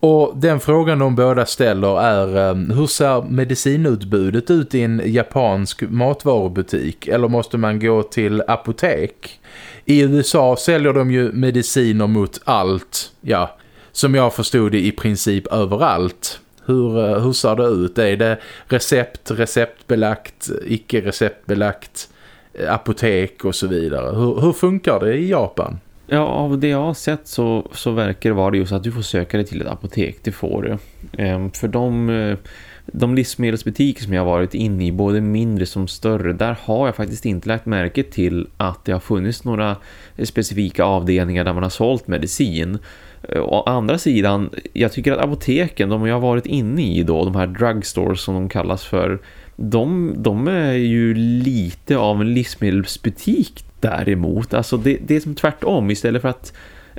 Och den frågan de båda ställer är eh, hur ser medicinutbudet ut i en japansk matvarubutik? Eller måste man gå till apotek? I USA säljer de ju mediciner mot allt, ja, som jag förstod det i princip överallt. Hur, eh, hur ser det ut? Är det recept, receptbelagt, icke receptbelagt, eh, apotek och så vidare? Hur, hur funkar det i Japan? Ja, av det jag har sett så, så verkar det vara just att du får söka dig till ett apotek, det får du. Ehm, för de, eh, de livsmedelsbutiker som jag har varit inne i, både mindre som större, där har jag faktiskt inte lagt märke till att det har funnits några specifika avdelningar där man har sålt medicin. Eh, å andra sidan, jag tycker att apoteken, de jag har varit inne i då, de här drugstores som de kallas för, de, de är ju lite av en livsmedelsbutik däremot. Alltså det, det är som tvärtom, istället för att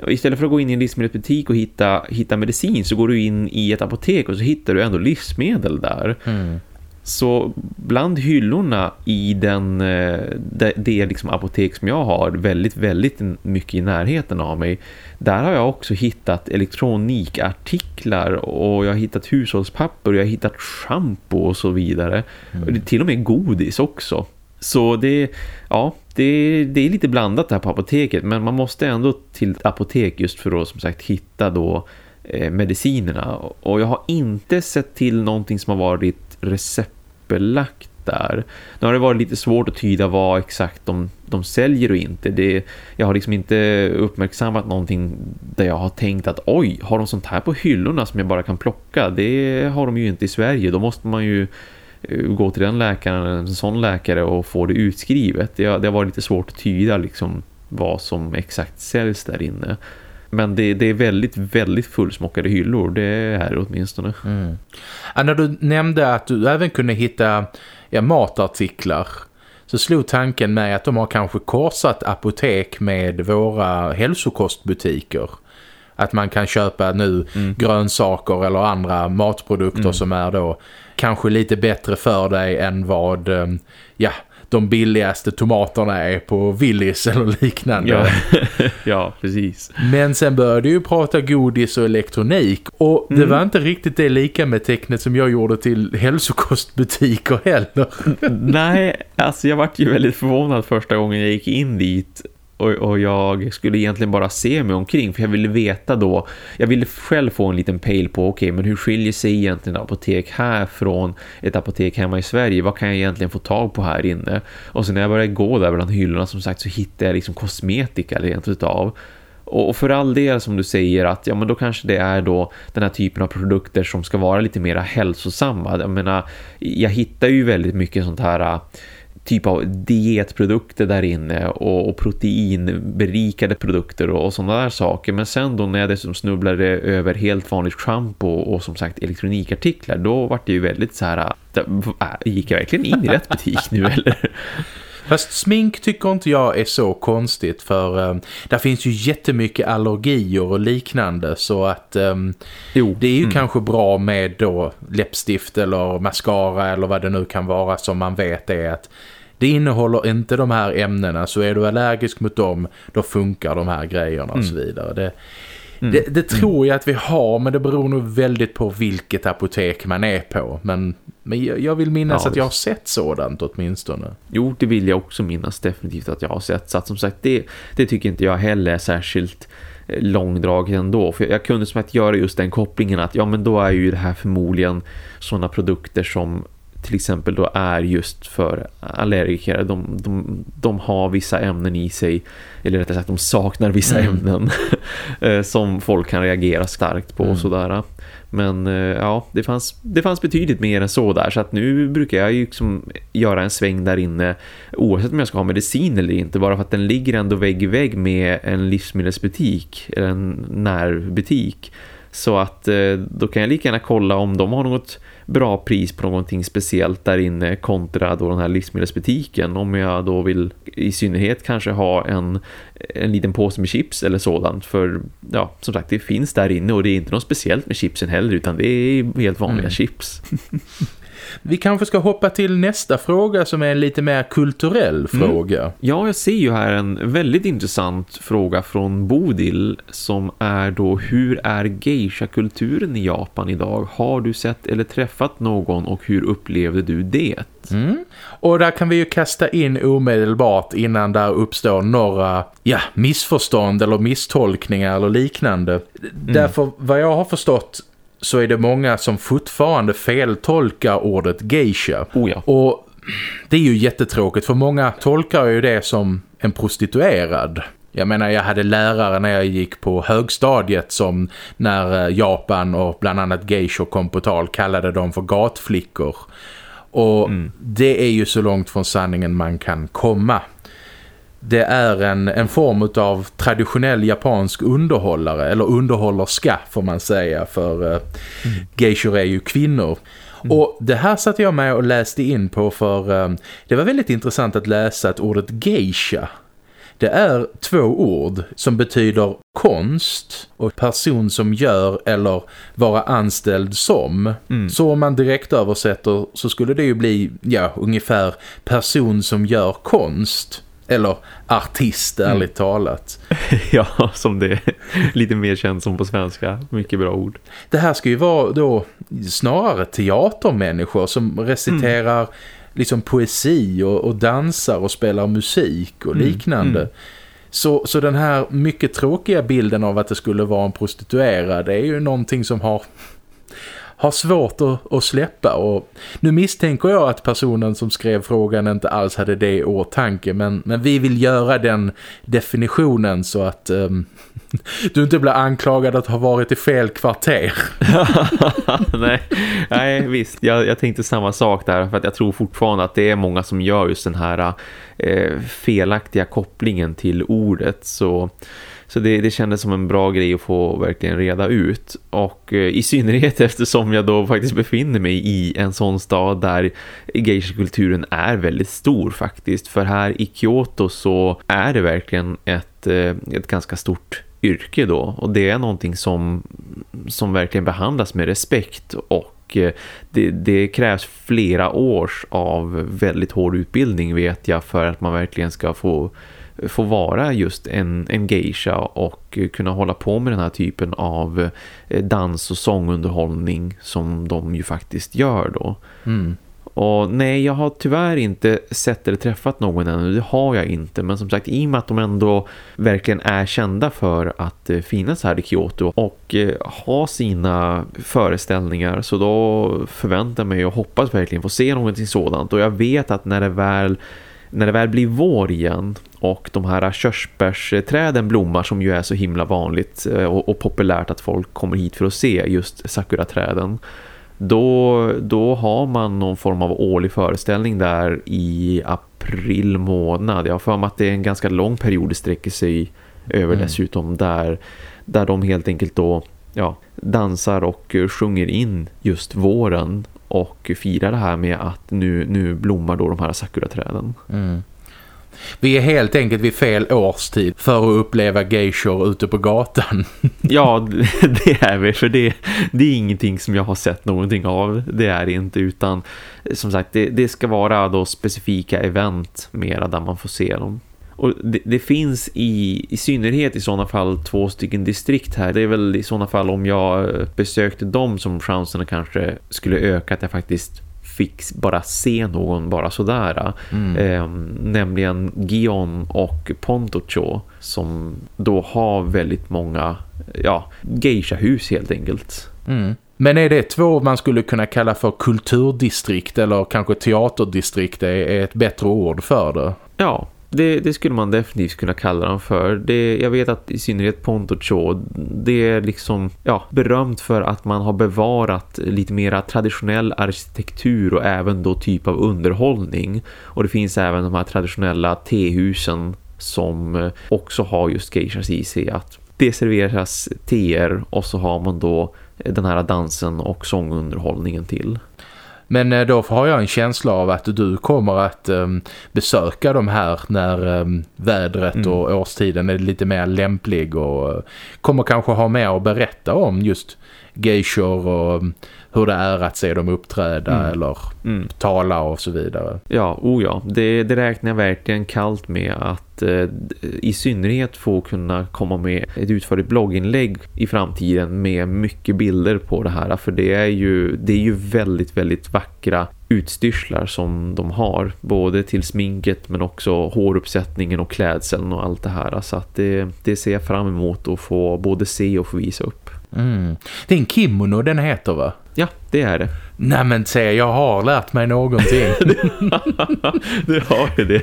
Istället för att gå in i en livsmedelsbutik och hitta, hitta medicin så går du in i ett apotek och så hittar du ändå livsmedel där. Mm. Så bland hyllorna i den, eh, det, det liksom apotek som jag har väldigt, väldigt mycket i närheten av mig. Där har jag också hittat elektronikartiklar och jag har hittat hushållspapper och jag har hittat shampoo och så vidare. Mm. Och det är till och med godis också. Så det, ja, det, det är lite blandat här på apoteket men man måste ändå till ett apotek just för att som sagt hitta då eh, medicinerna. Och jag har inte sett till någonting som har varit receptbelagt där. Nu har det varit lite svårt att tyda vad exakt de, de säljer och inte. Det, jag har liksom inte uppmärksammat någonting där jag har tänkt att oj, har de sånt här på hyllorna som jag bara kan plocka? Det har de ju inte i Sverige. Då måste man ju eh, gå till den läkaren, en sån läkare och få det utskrivet. Det, det har varit lite svårt att tyda liksom vad som exakt säljs där inne. Men det, det, är väldigt, väldigt fullsmockade hyllor. Det är här åtminstone. Mm. Ja, när du nämnde att du även kunde hitta ja, matartiklar så slog tanken med att de har kanske korsat apotek med våra hälsokostbutiker. Att man kan köpa nu mm. grönsaker eller andra matprodukter mm. som är då kanske lite bättre för dig än vad eh, ja, de billigaste tomaterna är på Willys eller liknande. Ja, ja precis. Men sen började ju prata godis och elektronik och mm. det var inte riktigt det lika med tecknet som jag gjorde till hälsokostbutiker heller. Nej, alltså jag var ju väldigt förvånad första gången jag gick in dit och, och, jag skulle egentligen bara se mig omkring för jag ville veta då, jag ville själv få en liten pejl på okej okay, men hur skiljer sig egentligen ett apotek här från ett apotek hemma i Sverige, vad kan jag egentligen få tag på här inne? Och sen när jag började gå där bland hyllorna som sagt så hittade jag liksom kosmetika rent utav. Och för all del som du säger att ja men då kanske det är då den här typen av produkter som ska vara lite mer hälsosamma. Jag menar, jag hittar ju väldigt mycket sånt här typ av dietprodukter där inne och, och proteinberikade produkter och, och sådana där saker. Men sen då när jag dessutom snubblade över helt vanligt shampoo och som sagt elektronikartiklar då var det ju väldigt så här, äh, gick jag verkligen in i rätt butik nu eller? Fast smink tycker inte jag är så konstigt för um, där finns ju jättemycket allergier och liknande så att um, det är ju mm. kanske bra med då läppstift eller mascara eller vad det nu kan vara som man vet är att det innehåller inte de här ämnena så är du allergisk mot dem då funkar de här grejerna och så mm. vidare. Det, mm. det, det tror jag att vi har men det beror nog väldigt på vilket apotek man är på. Men, men jag vill minnas ja, att jag har sett sådant åtminstone. Jo, det vill jag också minnas definitivt att jag har sett. Så att som sagt, det, det tycker inte jag heller är särskilt eh, långdraget ändå. För jag kunde som att göra just den kopplingen att ja men då är ju det här förmodligen sådana produkter som till exempel då är just för allergiker. De, de, de har vissa ämnen i sig, eller rättare sagt de saknar vissa mm. ämnen eh, som folk kan reagera starkt på mm. och sådär. Men eh, ja, det fanns, det fanns betydligt mer än så där. Så att nu brukar jag ju liksom göra en sväng där inne oavsett om jag ska ha medicin eller inte. Bara för att den ligger ändå vägg i vägg med en livsmedelsbutik eller en närbutik. Så att eh, då kan jag lika gärna kolla om de har något bra pris på någonting speciellt där inne kontra då den här livsmedelsbutiken om jag då vill i synnerhet kanske ha en, en liten påse med chips eller sådant för ja, som sagt det finns där inne och det är inte något speciellt med chipsen heller utan det är helt vanliga mm. chips. Vi kanske ska hoppa till nästa fråga som är en lite mer kulturell mm. fråga. Mm. Ja, jag ser ju här en väldigt intressant fråga från Bodil som är då hur är geisha-kulturen i Japan idag? Har du sett eller träffat någon och hur upplevde du det? Mm. Och där kan vi ju kasta in omedelbart innan där uppstår några ja, missförstånd eller misstolkningar eller liknande. Mm. Därför vad jag har förstått så är det många som fortfarande feltolkar ordet geisha. Oh ja. Och det är ju jättetråkigt för många tolkar ju det som en prostituerad. Jag menar, jag hade lärare när jag gick på högstadiet som när eh, Japan och bland annat geishor kom på tal kallade dem för gatflickor. Och mm. det är ju så långt från sanningen man kan komma det är en, en form av traditionell japansk underhållare eller underhållerska får man säga för uh, mm. geishor är ju kvinnor. Mm. Och det här satte jag med och läste in på för um, det var väldigt intressant att läsa att ordet geisha det är två ord som betyder konst och person som gör eller vara anställd som. Mm. Så om man direkt översätter så skulle det ju bli ja, ungefär person som gör konst. Eller artist, mm. ärligt mm. talat. ja, som det är lite mer känt som på svenska. Mycket bra ord. Det här ska ju vara då snarare teatermänniskor som reciterar mm. liksom poesi och, och dansar och spelar musik och mm. liknande. Mm. Så, så den här mycket tråkiga bilden av att det skulle vara en prostituerad är ju någonting som har har svårt att, att släppa och nu misstänker jag att personen som skrev frågan inte alls hade det i åtanke men, men vi vill göra den definitionen så att um, du inte blir anklagad att ha varit i fel kvarter. nej, nej, visst. Jag, jag tänkte samma sak där för att jag tror fortfarande att det är många som gör just den här eh, felaktiga kopplingen till ordet så så det, det kändes som en bra grej att få verkligen reda ut. Och eh, i synnerhet eftersom jag då faktiskt befinner mig i en sån stad där geisha-kulturen är väldigt stor faktiskt. För här i Kyoto så är det verkligen ett, eh, ett ganska stort yrke då. Och det är någonting som, som verkligen behandlas med respekt och eh, det, det, krävs flera års av väldigt hård utbildning vet jag för att man verkligen ska få få vara just en, en geisha och kunna hålla på med den här typen av eh, dans- och sångunderhållning som de ju faktiskt gör då. Mm. Och nej, jag har tyvärr inte sett eller träffat någon ännu, det har jag inte. Men som sagt, i och med att de ändå verkligen är kända för att eh, finnas här i Kyoto och eh, ha sina föreställningar så då förväntar jag mig och hoppas verkligen få se någonting sådant. Och jag vet att när det väl när det väl blir vår igen och de här körsbärsträden blommar som ju är så himla vanligt eh, och, och populärt att folk kommer hit för att se just sakuraträden då, då har man någon form av årlig föreställning där i april månad. Jag har för mig att det är en ganska lång period det sträcker sig över mm. dessutom där, där de helt enkelt då ja, dansar och sjunger in just våren och firar det här med att nu, nu blommar då de här sakuraträden. Mm. Vi är helt enkelt vid fel årstid för att uppleva geishor ute på gatan. ja, det är vi. För det, det är ingenting som jag har sett någonting av. Det är det inte. Utan som sagt, det, det ska vara då specifika event mera där man får se dem. Och det, det, finns i, i synnerhet i sådana fall två stycken distrikt här. Det är väl i sådana fall om jag besökte dem som chanserna kanske skulle öka att jag faktiskt fick bara se någon bara sådär. Mm. Eh, nämligen Gion och Pontocho som då har väldigt många ja, geisha-hus helt enkelt. Mm. Men är det två man skulle kunna kalla för kulturdistrikt eller kanske teaterdistrikt är ett bättre ord för det? Ja, det, det, skulle man definitivt kunna kalla dem för. Det, jag vet att i synnerhet Ponto Cho, det är liksom ja, berömt för att man har bevarat lite mera traditionell arkitektur och även då typ av underhållning. Och det finns även de här traditionella tehusen som eh, också har just geishas i sig. Att det serveras teer och så har man då den här dansen och sångunderhållningen till. Men eh, då har jag en känsla av att du kommer att um, besöka de här när um, vädret mm. och årstiden är lite mer lämplig och uh, kommer kanske ha mer att berätta om just geishor och hur det är att se dem uppträda mm. eller mm. tala och så vidare. Ja, oh ja. Det, det räknar jag verkligen kallt med att eh, i synnerhet få kunna komma med ett utförligt blogginlägg i framtiden med mycket bilder på det här. För det är ju, det är ju väldigt, väldigt vackra utstyrslar som de har. Både till sminket men också håruppsättningen och klädseln och allt det här. Så att det, det ser jag fram emot att få både se och få visa upp. Mm. Det är en kimono den heter va? Ja, det är det. Nej men se, jag har lärt mig någonting. du har ju det.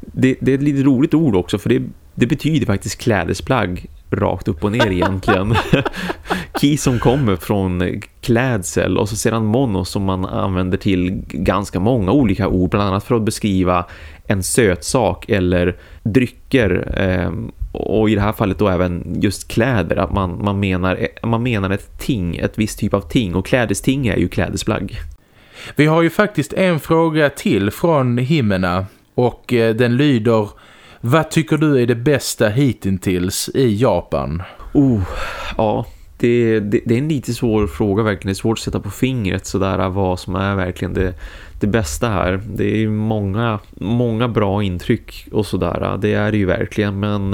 det. Det är ett lite roligt ord också för det, det betyder faktiskt klädesplagg rakt upp och ner egentligen. Ki som kommer från klädsel och så sedan mono som man använder till ganska många olika ord bland annat för att beskriva en sötsak eller drycker eh, och i det här fallet då även just kläder att man, man, menar, man menar ett ting, ett visst typ av ting och klädesting är ju klädesplagg. Vi har ju faktiskt en fråga till från Himmena och eh, den lyder Vad tycker du är det bästa hittills i Japan? Oh, ja, det, det, det, är en lite svår fråga verkligen. Det är svårt att sätta på fingret sådär vad som är verkligen det, det bästa här. Det är många, många bra intryck och sådär. Det är det ju verkligen men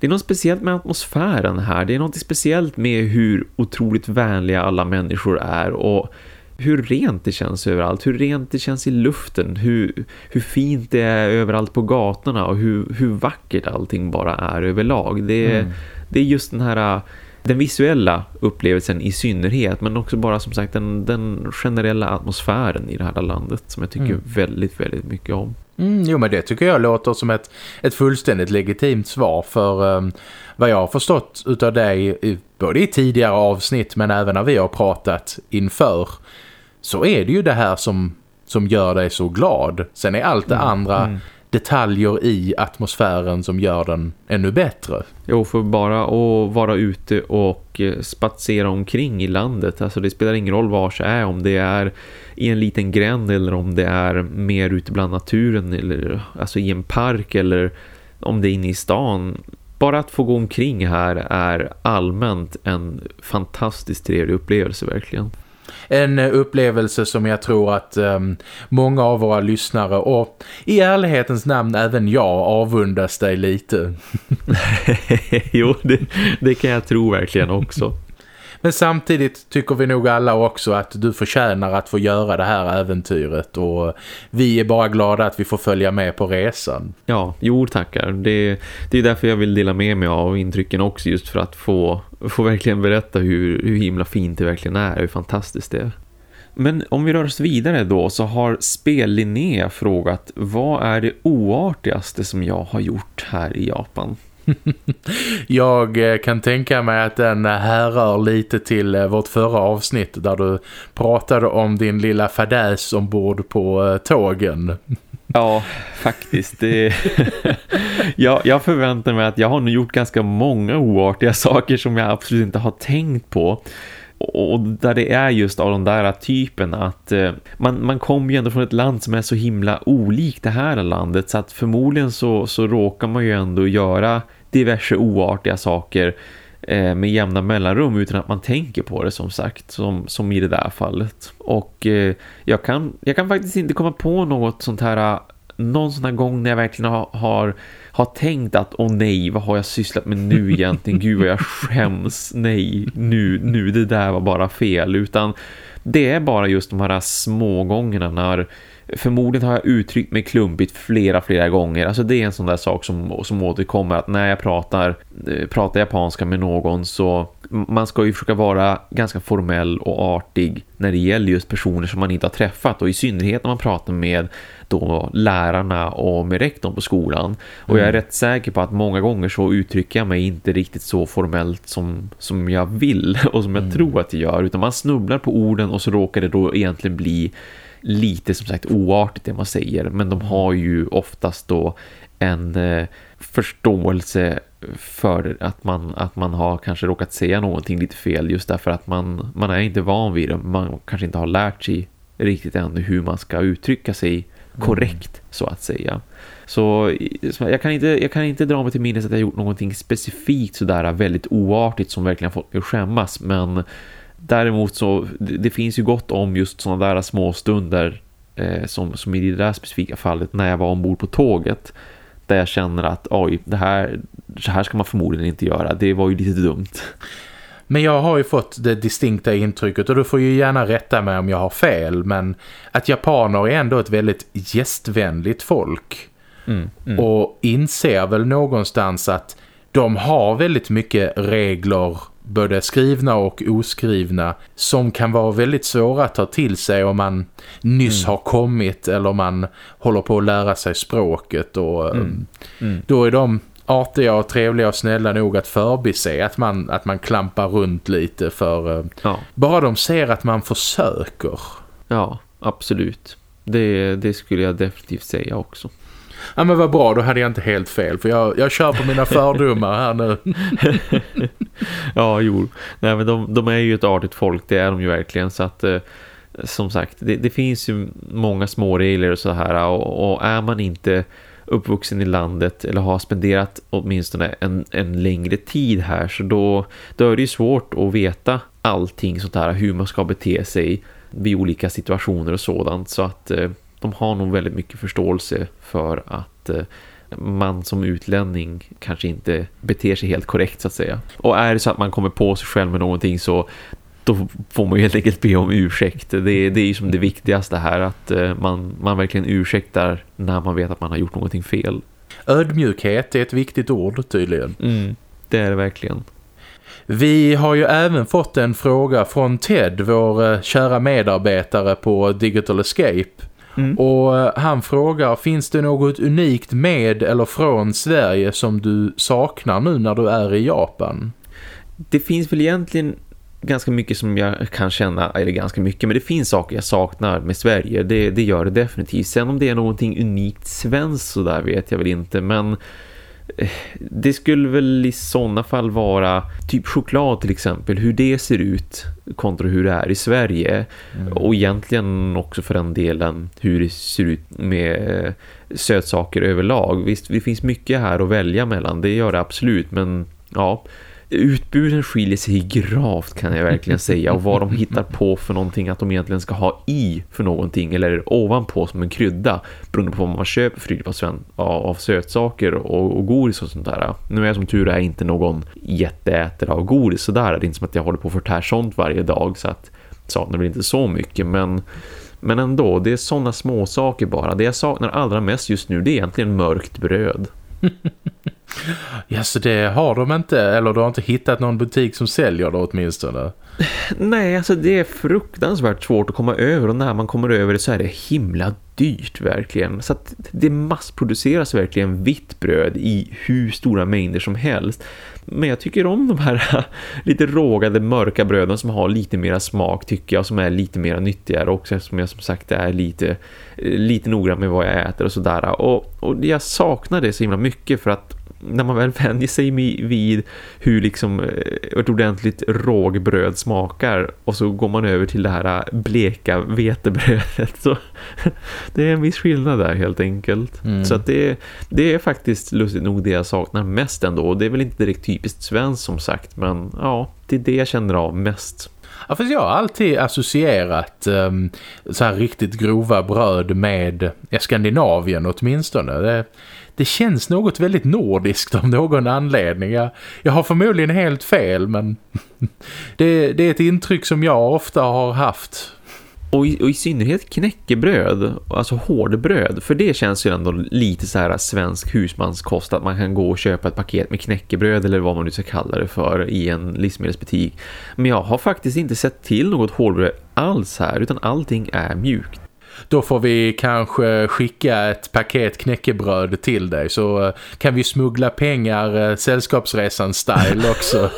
det är något speciellt med atmosfären här. Det är något speciellt med hur otroligt vänliga alla människor är och hur rent det känns överallt, hur rent det känns i luften, hur, hur fint det är överallt på gatorna och hur, hur vackert allting bara är överlag. Det, mm. det är just den här den visuella upplevelsen i synnerhet men också bara som sagt den, den generella atmosfären i det här landet som jag tycker mm. väldigt, väldigt mycket om. Mm, jo men det tycker jag låter som ett, ett fullständigt legitimt svar för um, vad jag har förstått utav dig både i tidigare avsnitt men även när vi har pratat inför så är det ju det här som, som gör dig så glad. Sen är allt det mm, andra mm detaljer i atmosfären som gör den ännu bättre. Jo, för bara att vara ute och eh, spatsera omkring i landet. Alltså det spelar ingen roll var det är, om det är i en liten gränd eller om det är mer ute bland naturen eller alltså i en park eller om det är inne i stan. Bara att få gå omkring här är allmänt en fantastiskt trevlig upplevelse verkligen en eh, upplevelse som jag tror att um, många av våra lyssnare och i ärlighetens namn även jag avundas dig lite. jo, det, det kan jag tro verkligen också. Men samtidigt tycker vi nog alla också att du förtjänar att få göra det här äventyret och vi är bara glada att vi får följa med på resan. Ja, jo tackar. Det, det är därför jag vill dela med mig av intrycken också just för att få, få verkligen berätta hur, hur himla fint det verkligen är, hur fantastiskt det är. Men om vi rör oss vidare då så har Spel frågat vad är det oartigaste som jag har gjort här i Japan? Jag eh, kan tänka mig att den eh, härrör lite till eh, vårt förra avsnitt där du pratade om din lilla fadäs ombord på tågen. Ja, faktiskt. Det... jag, jag förväntar mig att jag har nog gjort ganska många oartiga saker som jag absolut inte har tänkt på och där det är just av de där typen att eh, man, man kommer ju ändå från ett land som är så himla olikt det här landet så att förmodligen så, så råkar man ju ändå göra diverse oartiga saker eh, med jämna mellanrum utan att man tänker på det som sagt som, som i det där fallet. Och eh, jag, kan, jag kan faktiskt inte komma på något sånt här eh, någon sån här gång när jag verkligen har, har, har tänkt att åh nej, vad har jag sysslat med nu egentligen? Gud vad jag skäms. Nej, nu, nu det där var bara fel. Utan det är bara just de här smågångerna när förmodligen har jag uttryckt mig klumpigt flera, flera gånger. Alltså det är en sån där sak som, som återkommer att när jag pratar, eh, pratar japanska med någon så man ska ju försöka vara ganska formell och artig när det gäller just personer som man inte har träffat och i synnerhet när man pratar med då lärarna och med rektorn på skolan. Och jag är mm. rätt säker på att många gånger så uttrycker jag mig inte riktigt så formellt som, som jag vill och som jag mm. tror att jag gör utan man snubblar på orden och så råkar det då egentligen bli lite som sagt oartigt det man säger men de har ju oftast då en eh, förståelse för att man, att man har kanske råkat säga någonting lite fel just därför att man, man är inte van vid det. Man kanske inte har lärt sig riktigt ännu hur man ska uttrycka sig korrekt så att säga. Så jag kan, inte, jag kan inte dra mig till minnes att jag gjort någonting specifikt sådär väldigt oartigt som verkligen fått mig att skämmas. Men däremot så, det, det finns ju gott om just sådana där små stunder eh, som, som i det där specifika fallet när jag var ombord på tåget. Där jag känner att oj, det här, så här ska man förmodligen inte göra. Det var ju lite dumt. Men jag har ju fått det distinkta intrycket och du får ju gärna rätta mig om jag har fel men att japaner är ändå ett väldigt gästvänligt folk. Mm, mm. Och inser väl någonstans att de har väldigt mycket regler både skrivna och oskrivna som kan vara väldigt svåra att ta till sig om man nyss mm. har kommit eller om man håller på att lära sig språket och mm. Mm. då är de artiga och trevliga och snälla nog att förbise att man, att man klampar runt lite för eh, ja. bara de ser att man försöker. Ja, absolut. Det, det skulle jag definitivt säga också. Ja men vad bra, då hade jag inte helt fel för jag, jag kör på mina fördomar här nu. ja, jo. Nej men de, de är ju ett artigt folk, det är de ju verkligen så att eh, som sagt, det, det, finns ju många små regler och så här och, och, är man inte uppvuxen i landet eller har spenderat åtminstone en, en längre tid här så då, då är det ju svårt att veta allting sånt här, hur man ska bete sig vid olika situationer och sådant så att eh, de har nog väldigt mycket förståelse för att eh, man som utlänning kanske inte beter sig helt korrekt så att säga. Och är det så att man kommer på sig själv med någonting så då får man ju helt enkelt be om ursäkt. Det, det är ju som det viktigaste här att eh, man, man verkligen ursäktar när man vet att man har gjort någonting fel. Ödmjukhet är ett viktigt ord tydligen. Mm, det är det verkligen. Vi har ju även fått en fråga från Ted, vår eh, kära medarbetare på Digital Escape. Mm. Och eh, han frågar, finns det något unikt med eller från Sverige som du saknar nu när du är i Japan? Det finns väl egentligen ganska mycket som jag kan känna, eller ganska mycket, men det finns saker jag saknar med Sverige. Det, det gör det definitivt. Sen om det är någonting unikt svenskt så där vet jag väl inte, men det skulle väl i sådana fall vara typ choklad till exempel, hur det ser ut kontra hur det är i Sverige mm. och egentligen också för den delen hur det ser ut med eh, sötsaker överlag. Visst, det finns mycket här att välja mellan, det gör det absolut, men ja, utbuden skiljer sig gravt kan jag verkligen säga och vad de hittar på för någonting att de egentligen ska ha i för någonting eller ovanpå som en krydda beroende på vad man köper för typ av, av sötsaker och, och godis och sånt där. Nu är jag som tur är inte någon jätteätare av godis sådär, det är inte som att jag håller på att förtär sånt varje dag så att saknar väl inte så mycket men men ändå, det är sådana små saker bara. Det jag saknar allra mest just nu det är egentligen mörkt bröd. Ja, så det har de inte, eller du har inte hittat någon butik som säljer det åtminstone? Nej, alltså det är fruktansvärt svårt att komma över och när man kommer över det så är det himla dyrt verkligen. Så att det massproduceras verkligen vitt bröd i hur stora mängder som helst. Men jag tycker om de här lite rågade mörka bröden som har lite mera smak tycker jag som är lite mer nyttigare också eftersom jag som sagt är lite, lite noggrann med vad jag äter och sådär. Och, och jag saknar det så himla mycket för att när man väl vänjer sig vid hur liksom eh, ett ordentligt rågbröd smakar och så går man över till det här eh, bleka vetebrödet så det är en viss skillnad där helt enkelt. Mm. Så att det, det är faktiskt lustigt nog det jag saknar mest ändå och det är väl inte direkt typiskt svenskt som sagt men ja, det är det jag känner av mest. Ja, för jag har alltid associerat um, så här riktigt grova bröd med Skandinavien åtminstone. Det, det känns något väldigt nordiskt av någon anledning. Jag, jag har förmodligen helt fel men det, det är ett intryck som jag ofta har haft. Och i, och i, synnerhet knäckebröd, alltså hårdbröd, för det känns ju ändå lite så här svensk husmanskost att man kan gå och köpa ett paket med knäckebröd eller vad man nu ska kalla det för i en livsmedelsbutik. Men jag har faktiskt inte sett till något hårdbröd alls här utan allting är mjukt. Då får vi kanske skicka ett paket knäckebröd till dig så eh, kan vi smuggla pengar eh, sällskapsresan-style också.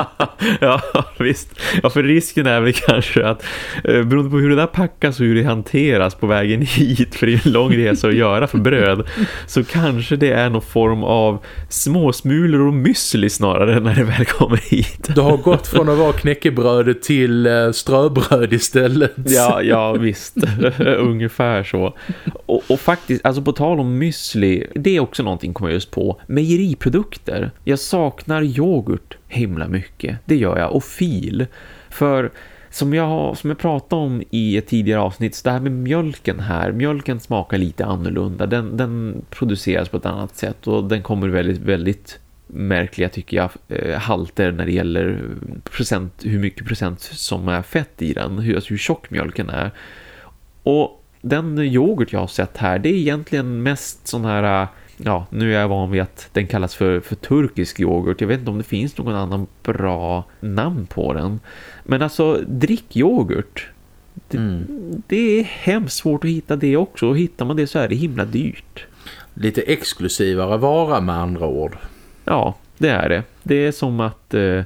ja, visst. Ja, för risken är väl kanske att eh, beroende på hur det där packas och hur det hanteras på vägen hit, för det är en lång resa att göra för bröd, så kanske det är någon form av småsmulor och müsli snarare när det väl kommer hit. Du har gått från att vara knäckebröd till ströbröd istället. Ja, ja visst. Ungefär så. Och, och, faktiskt, alltså på tal om müsli, det är också någonting kommer jag just på. Mejeriprodukter. Jag saknar yoghurt himla mycket. Det gör jag. Och fil. För som jag, har, som jag pratade om i ett tidigare avsnitt, så det här med mjölken här, mjölken smakar lite annorlunda. Den, den produceras på ett annat sätt och den kommer väldigt, väldigt märkliga tycker jag eh, halter när det gäller procent, hur mycket procent som är fett i den, hur, alltså hur tjock mjölken är. Och den yoghurt jag har sett här, det är egentligen mest sån här ja, nu är jag van vid att den kallas för, för turkisk yoghurt. Jag vet inte om det finns någon annan bra namn på den. Men alltså, drickyoghurt. Det, mm. det är hemskt svårt att hitta det också. Och hittar man det så är det himla dyrt. Lite exklusivare vara med andra ord. Ja, det är det. Det är som att eh,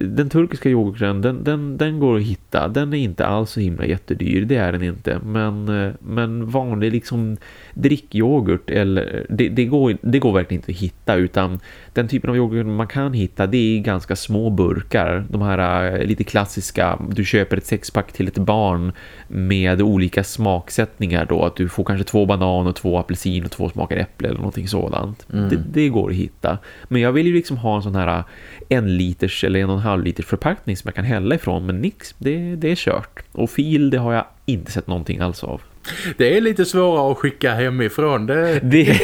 den turkiska yoghurten, den, den, den går att hitta. Den är inte alls så himla jättedyr, det är den inte. Men, eh, men vanlig liksom drickyoghurt, eller, det, det, går, det går verkligen inte att hitta. Utan den typen av yoghurt man kan hitta, det är ganska små burkar. De här eh, lite klassiska, du köper ett sexpack till ett barn med olika smaksättningar då. Att du får kanske två banan och två apelsin och två smakar äpple eller någonting sådant. Mm. Det, det går att hitta. Men jag vill ju liksom ha en sån här en liters eller en och en halv liters förpackning som jag kan hälla ifrån. Men nix, det, det är kört. Och fil, det har jag inte sett någonting alls av. Det är lite svårare att skicka hemifrån. Det... Det,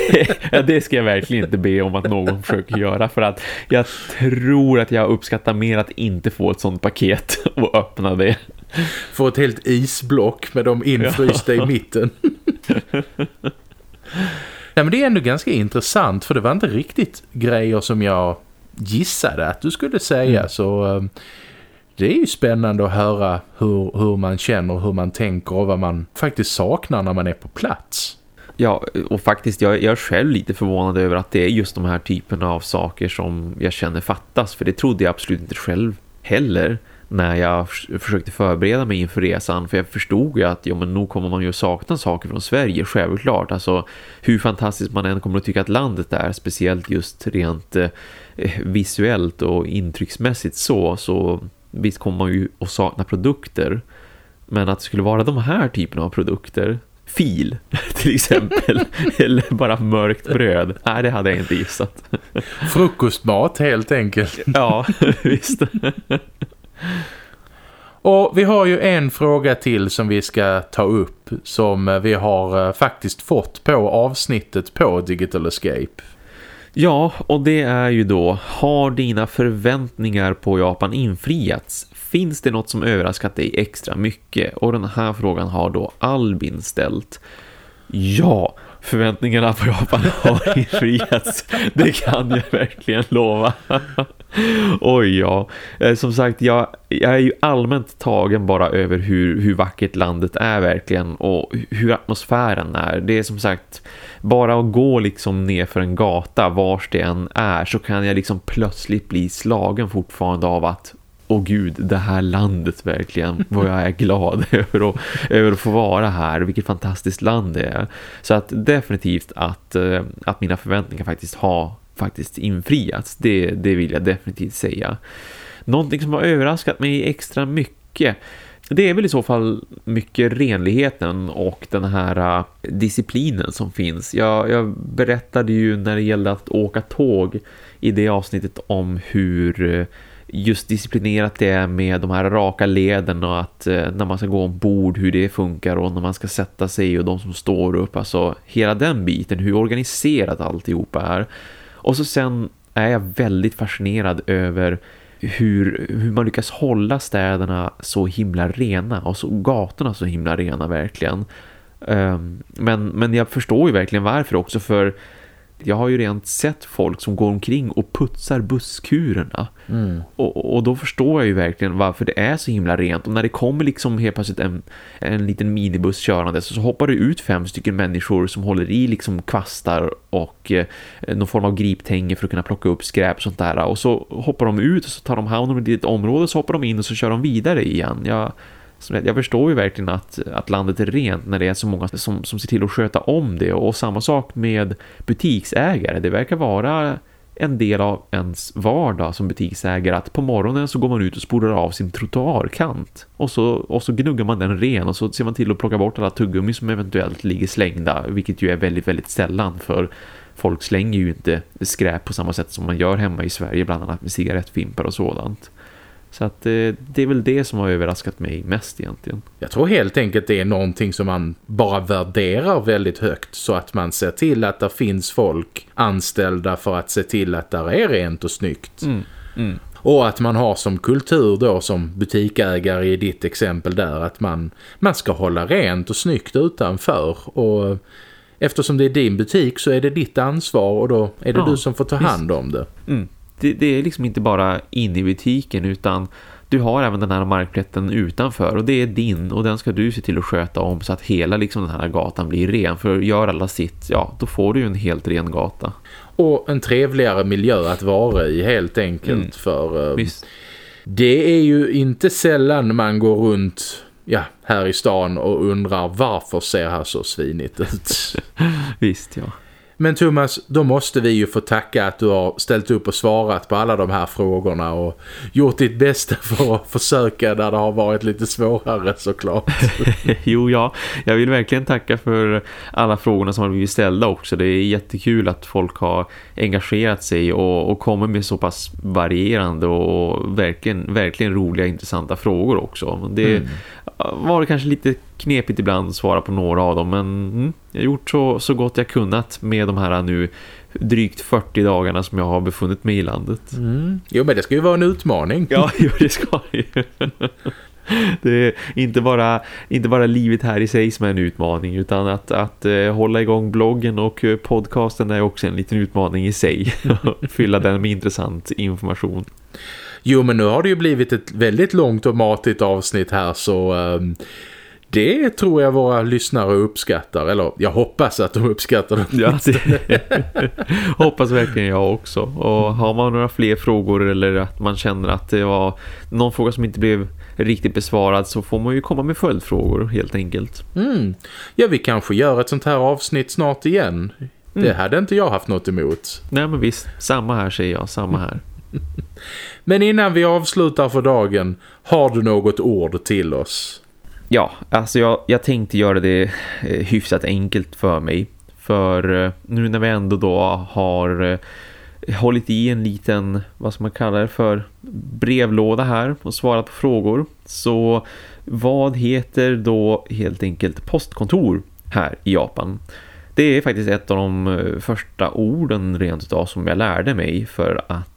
det ska jag verkligen inte be om att någon försöker göra. För att jag tror att jag uppskattar mer att inte få ett sånt paket och öppna det. Få ett helt isblock med dem infrysta ja. i mitten. Ja, men det är ändå ganska intressant för det var inte riktigt grejer som jag gissade att du skulle säga mm. så eh, det är ju spännande att höra hur, hur man känner, hur man tänker och vad man faktiskt saknar när man är på plats. Ja, och faktiskt jag, jag är själv lite förvånad över att det är just de här typerna av saker som jag känner fattas. För det trodde jag absolut inte själv heller när jag försökte förbereda mig inför resan. För jag förstod ju att jo, men nog kommer man ju sakna saker från Sverige, självklart. Alltså hur fantastiskt man än kommer att tycka att landet är, speciellt just rent eh, visuellt och intrycksmässigt så, så visst kommer man ju att sakna produkter. Men att det skulle vara de här typerna av produkter fil till exempel eller bara mörkt bröd. Nej, det hade jag inte gissat. Frukostmat helt enkelt. ja, visst. Och vi har ju en fråga till som vi ska ta upp som vi har eh, faktiskt fått på avsnittet på Digital Escape. Ja, och det är ju då, har dina förväntningar på Japan infriats? Finns det något som överraskat dig extra mycket? Och den här frågan har då Albin ställt. Ja, förväntningarna på Japan har infriats. Det kan jag verkligen lova. Oj ja, eh, som sagt jag, jag är ju allmänt tagen bara över hur, hur vackert landet är verkligen och hur atmosfären är. Det är som sagt bara att gå liksom ner för en gata vars det än är så kan jag liksom plötsligt bli slagen fortfarande av att åh gud, det här landet verkligen, vad jag är glad över att, över att få vara här, vilket fantastiskt land det är. Så att definitivt att, eh, att mina förväntningar faktiskt har faktiskt infriats, det, det vill jag definitivt säga. Någonting som har överraskat mig extra mycket det är väl i så fall mycket renligheten och den här eh, disciplinen som finns. Jag, jag, berättade ju när det gällde att åka tåg i det avsnittet om hur eh, just disciplinerat det är med de här raka leden och att eh, när man ska gå ombord hur det funkar och när man ska sätta sig och de som står upp. Alltså hela den biten, hur organiserat alltihopa är. Och så sen är jag väldigt fascinerad över hur, hur man lyckas hålla städerna så himla rena och så gatorna så himla rena verkligen. Um, men, men jag förstår ju verkligen varför också för jag har ju redan sett folk som går omkring och putsar busskurerna. Mm. Och, och då förstår jag ju verkligen varför det är så himla rent. Och när det kommer liksom helt plötsligt en, en liten minibuss körande så, hoppar det ut fem stycken människor som håller i liksom kvastar och eh, någon form av griptänger för att kunna plocka upp skräp och sånt där. Och så hoppar de ut och så tar de hand om ett område så hoppar de in och så kör de vidare igen. Jag jag förstår ju verkligen att, att landet är rent när det är så många som, som ser till att sköta om det. Och samma sak med butiksägare. Det verkar vara en del av ens vardag som butiksägare att på morgonen så går man ut och spolar av sin trottoarkant och så, och så gnuggar man den ren och så ser man till att plocka bort alla tuggummi som eventuellt ligger slängda vilket ju är väldigt väldigt sällan för folk slänger ju inte skräp på samma sätt som man gör hemma i Sverige bland annat med cigarettfimpar och sådant. Så att eh, det är väl det som har överraskat mig mest egentligen. Jag tror helt enkelt det är någonting som man bara värderar väldigt högt så att man ser till att det finns folk anställda för att se till att det är rent och snyggt. Mm. Mm. Och att man har som kultur då som butiksägare i ditt exempel där att man, man ska hålla rent och snyggt utanför och eftersom det är din butik så är det ditt ansvar och då är det ja, du som får ta hand om det. Mm det, det, är liksom inte bara in i butiken utan du har även den här markplätten utanför och det är din och den ska du se till att sköta om så att hela liksom den här gatan blir ren för gör alla sitt, ja då får du ju en helt ren gata. Och en trevligare miljö att vara i helt enkelt mm. för uh, det är ju inte sällan man går runt ja, här i stan och undrar varför ser här så svinigt ut. Visst, ja. Men Thomas, då måste vi ju få tacka att du har ställt upp och svarat på alla de här frågorna och gjort ditt bästa för att försöka där det har varit lite svårare såklart. jo, ja. Jag vill verkligen tacka för alla frågorna som har blivit ställda också. Det är jättekul att folk har engagerat sig och, och kommer med så pass varierande och verkligen, verkligen roliga intressanta frågor också. Det mm. var kanske lite knepigt ibland att svara på några av dem men mm, jag har gjort så, så gott jag kunnat med de här nu drygt 40 dagarna som jag har befunnit mig i landet. Mm. Jo men det ska ju vara en utmaning. Ja, jo, det ska ju. Det är inte bara, inte bara livet här i sig som är en utmaning utan att, att uh, hålla igång bloggen och uh, podcasten är också en liten utmaning i sig. Fylla den med intressant information. Jo men nu har det ju blivit ett väldigt långt och matigt avsnitt här så... Um det tror jag våra lyssnare uppskattar. Eller jag hoppas att de uppskattar det. Ja, det hoppas verkligen jag också. Och har man några fler frågor eller att man känner att det var någon fråga som inte blev riktigt besvarad så får man ju komma med följdfrågor helt enkelt. Mm. Ja, vi kanske gör ett sånt här avsnitt snart igen. Mm. Det hade inte jag haft något emot. Nej men visst, samma här säger jag, samma här. men innan vi avslutar för dagen, har du något ord till oss? Ja, alltså jag, jag tänkte göra det eh, hyfsat enkelt för mig. För eh, nu när vi ändå då har eh, hållit i en liten, vad ska man kalla det för, brevlåda här och svarat på frågor. Så vad heter då helt enkelt postkontor här i Japan? Det är faktiskt ett av de första orden rent utav som jag lärde mig för att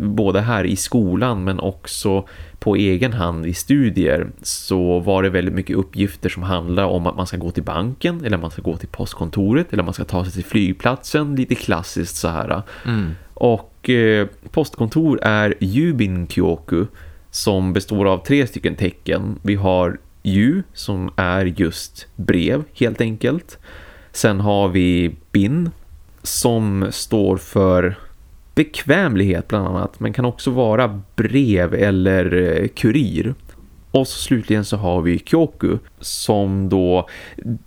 både här i skolan men också på egen hand i studier så var det väldigt mycket uppgifter som handlar om att man ska gå till banken eller man ska gå till postkontoret eller man ska ta sig till flygplatsen, lite klassiskt så här. Mm. Och eh, postkontor är Yubin Kyoku som består av tre stycken tecken. Vi har Yu som är just brev helt enkelt. Sen har vi Bin som står för bekvämlighet bland annat men kan också vara brev eller eh, kurir. Och så slutligen så har vi Kyoku som då,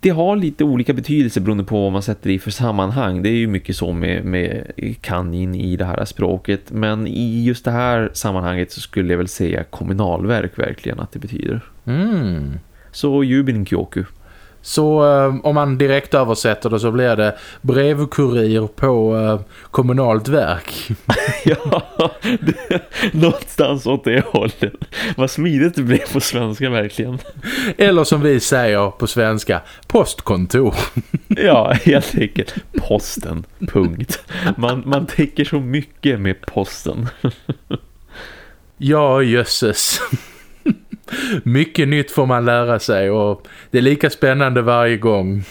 det har lite olika betydelse beroende på vad man sätter i för sammanhang. Det är ju mycket så med, med kanjin i det här språket. Men i just det här sammanhanget så skulle jag väl säga kommunalverk verkligen att det betyder. Mm. Så Jubin Kyoku. Så eh, om man direkt översätter det så blir det brevkurir på eh, kommunalt verk. ja, det, någonstans åt det hållet. Vad smidigt det blev på svenska verkligen. Eller som vi säger på svenska, postkontor. ja, helt enkelt. Posten, punkt. Man, man täcker så mycket med posten. ja, jösses. Mycket nytt får man lära sig och det är lika spännande varje gång.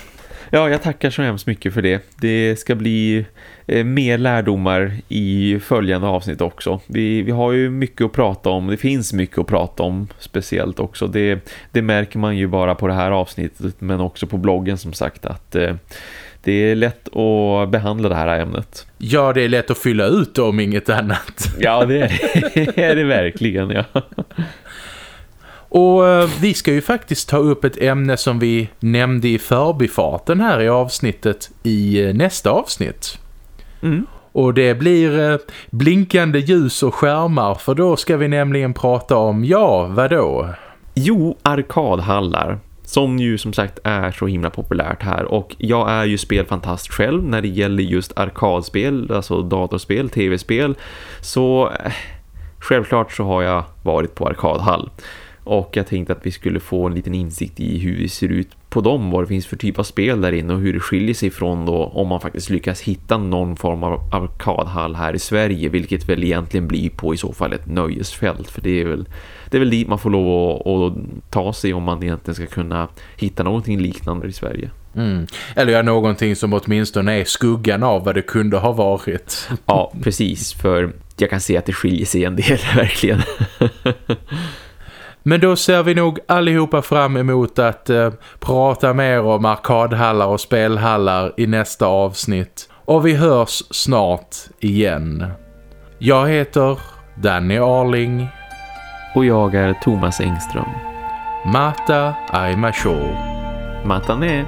Ja, jag tackar så hemskt mycket för det. Det ska bli eh, mer lärdomar i följande avsnitt också. Vi, vi har ju mycket att prata om. Det finns mycket att prata om speciellt också. Det, det märker man ju bara på det här avsnittet men också på bloggen som sagt att eh, det är lätt att behandla det här ämnet. Ja, det är lätt att fylla ut om inget annat. Ja, det är det, är det verkligen, ja. Och eh, vi ska ju faktiskt ta upp ett ämne som vi nämnde i förbifarten här i avsnittet i eh, nästa avsnitt. Mm. Och det blir eh, blinkande ljus och skärmar för då ska vi nämligen prata om, ja, vad då? Jo, arkadhallar som ju som sagt är så himla populärt här och jag är ju spelfantast själv när det gäller just arkadspel, alltså datorspel, tv-spel så självklart så har jag varit på arkadhall och jag tänkte att vi skulle få en liten insikt i hur det ser ut på dem, vad det finns för typ av spel där inne och hur det skiljer sig från då om man faktiskt lyckas hitta någon form av arkadhall här i Sverige, vilket väl egentligen blir på i så fall ett nöjesfält för det är väl, det är väl dit man får lov att, att ta sig om man egentligen ska kunna hitta någonting liknande i Sverige. Mm. Eller ja, någonting som åtminstone är skuggan av vad det kunde ha varit. Ja, precis. För jag kan se att det skiljer sig en del, verkligen. Men då ser vi nog allihopa fram emot att eh, prata mer om arkadhallar och spelhallar i nästa avsnitt. Och vi hörs snart igen. Jag heter Danny Arling. Och jag är Thomas Engström. Mata Aimashou. Mata ne.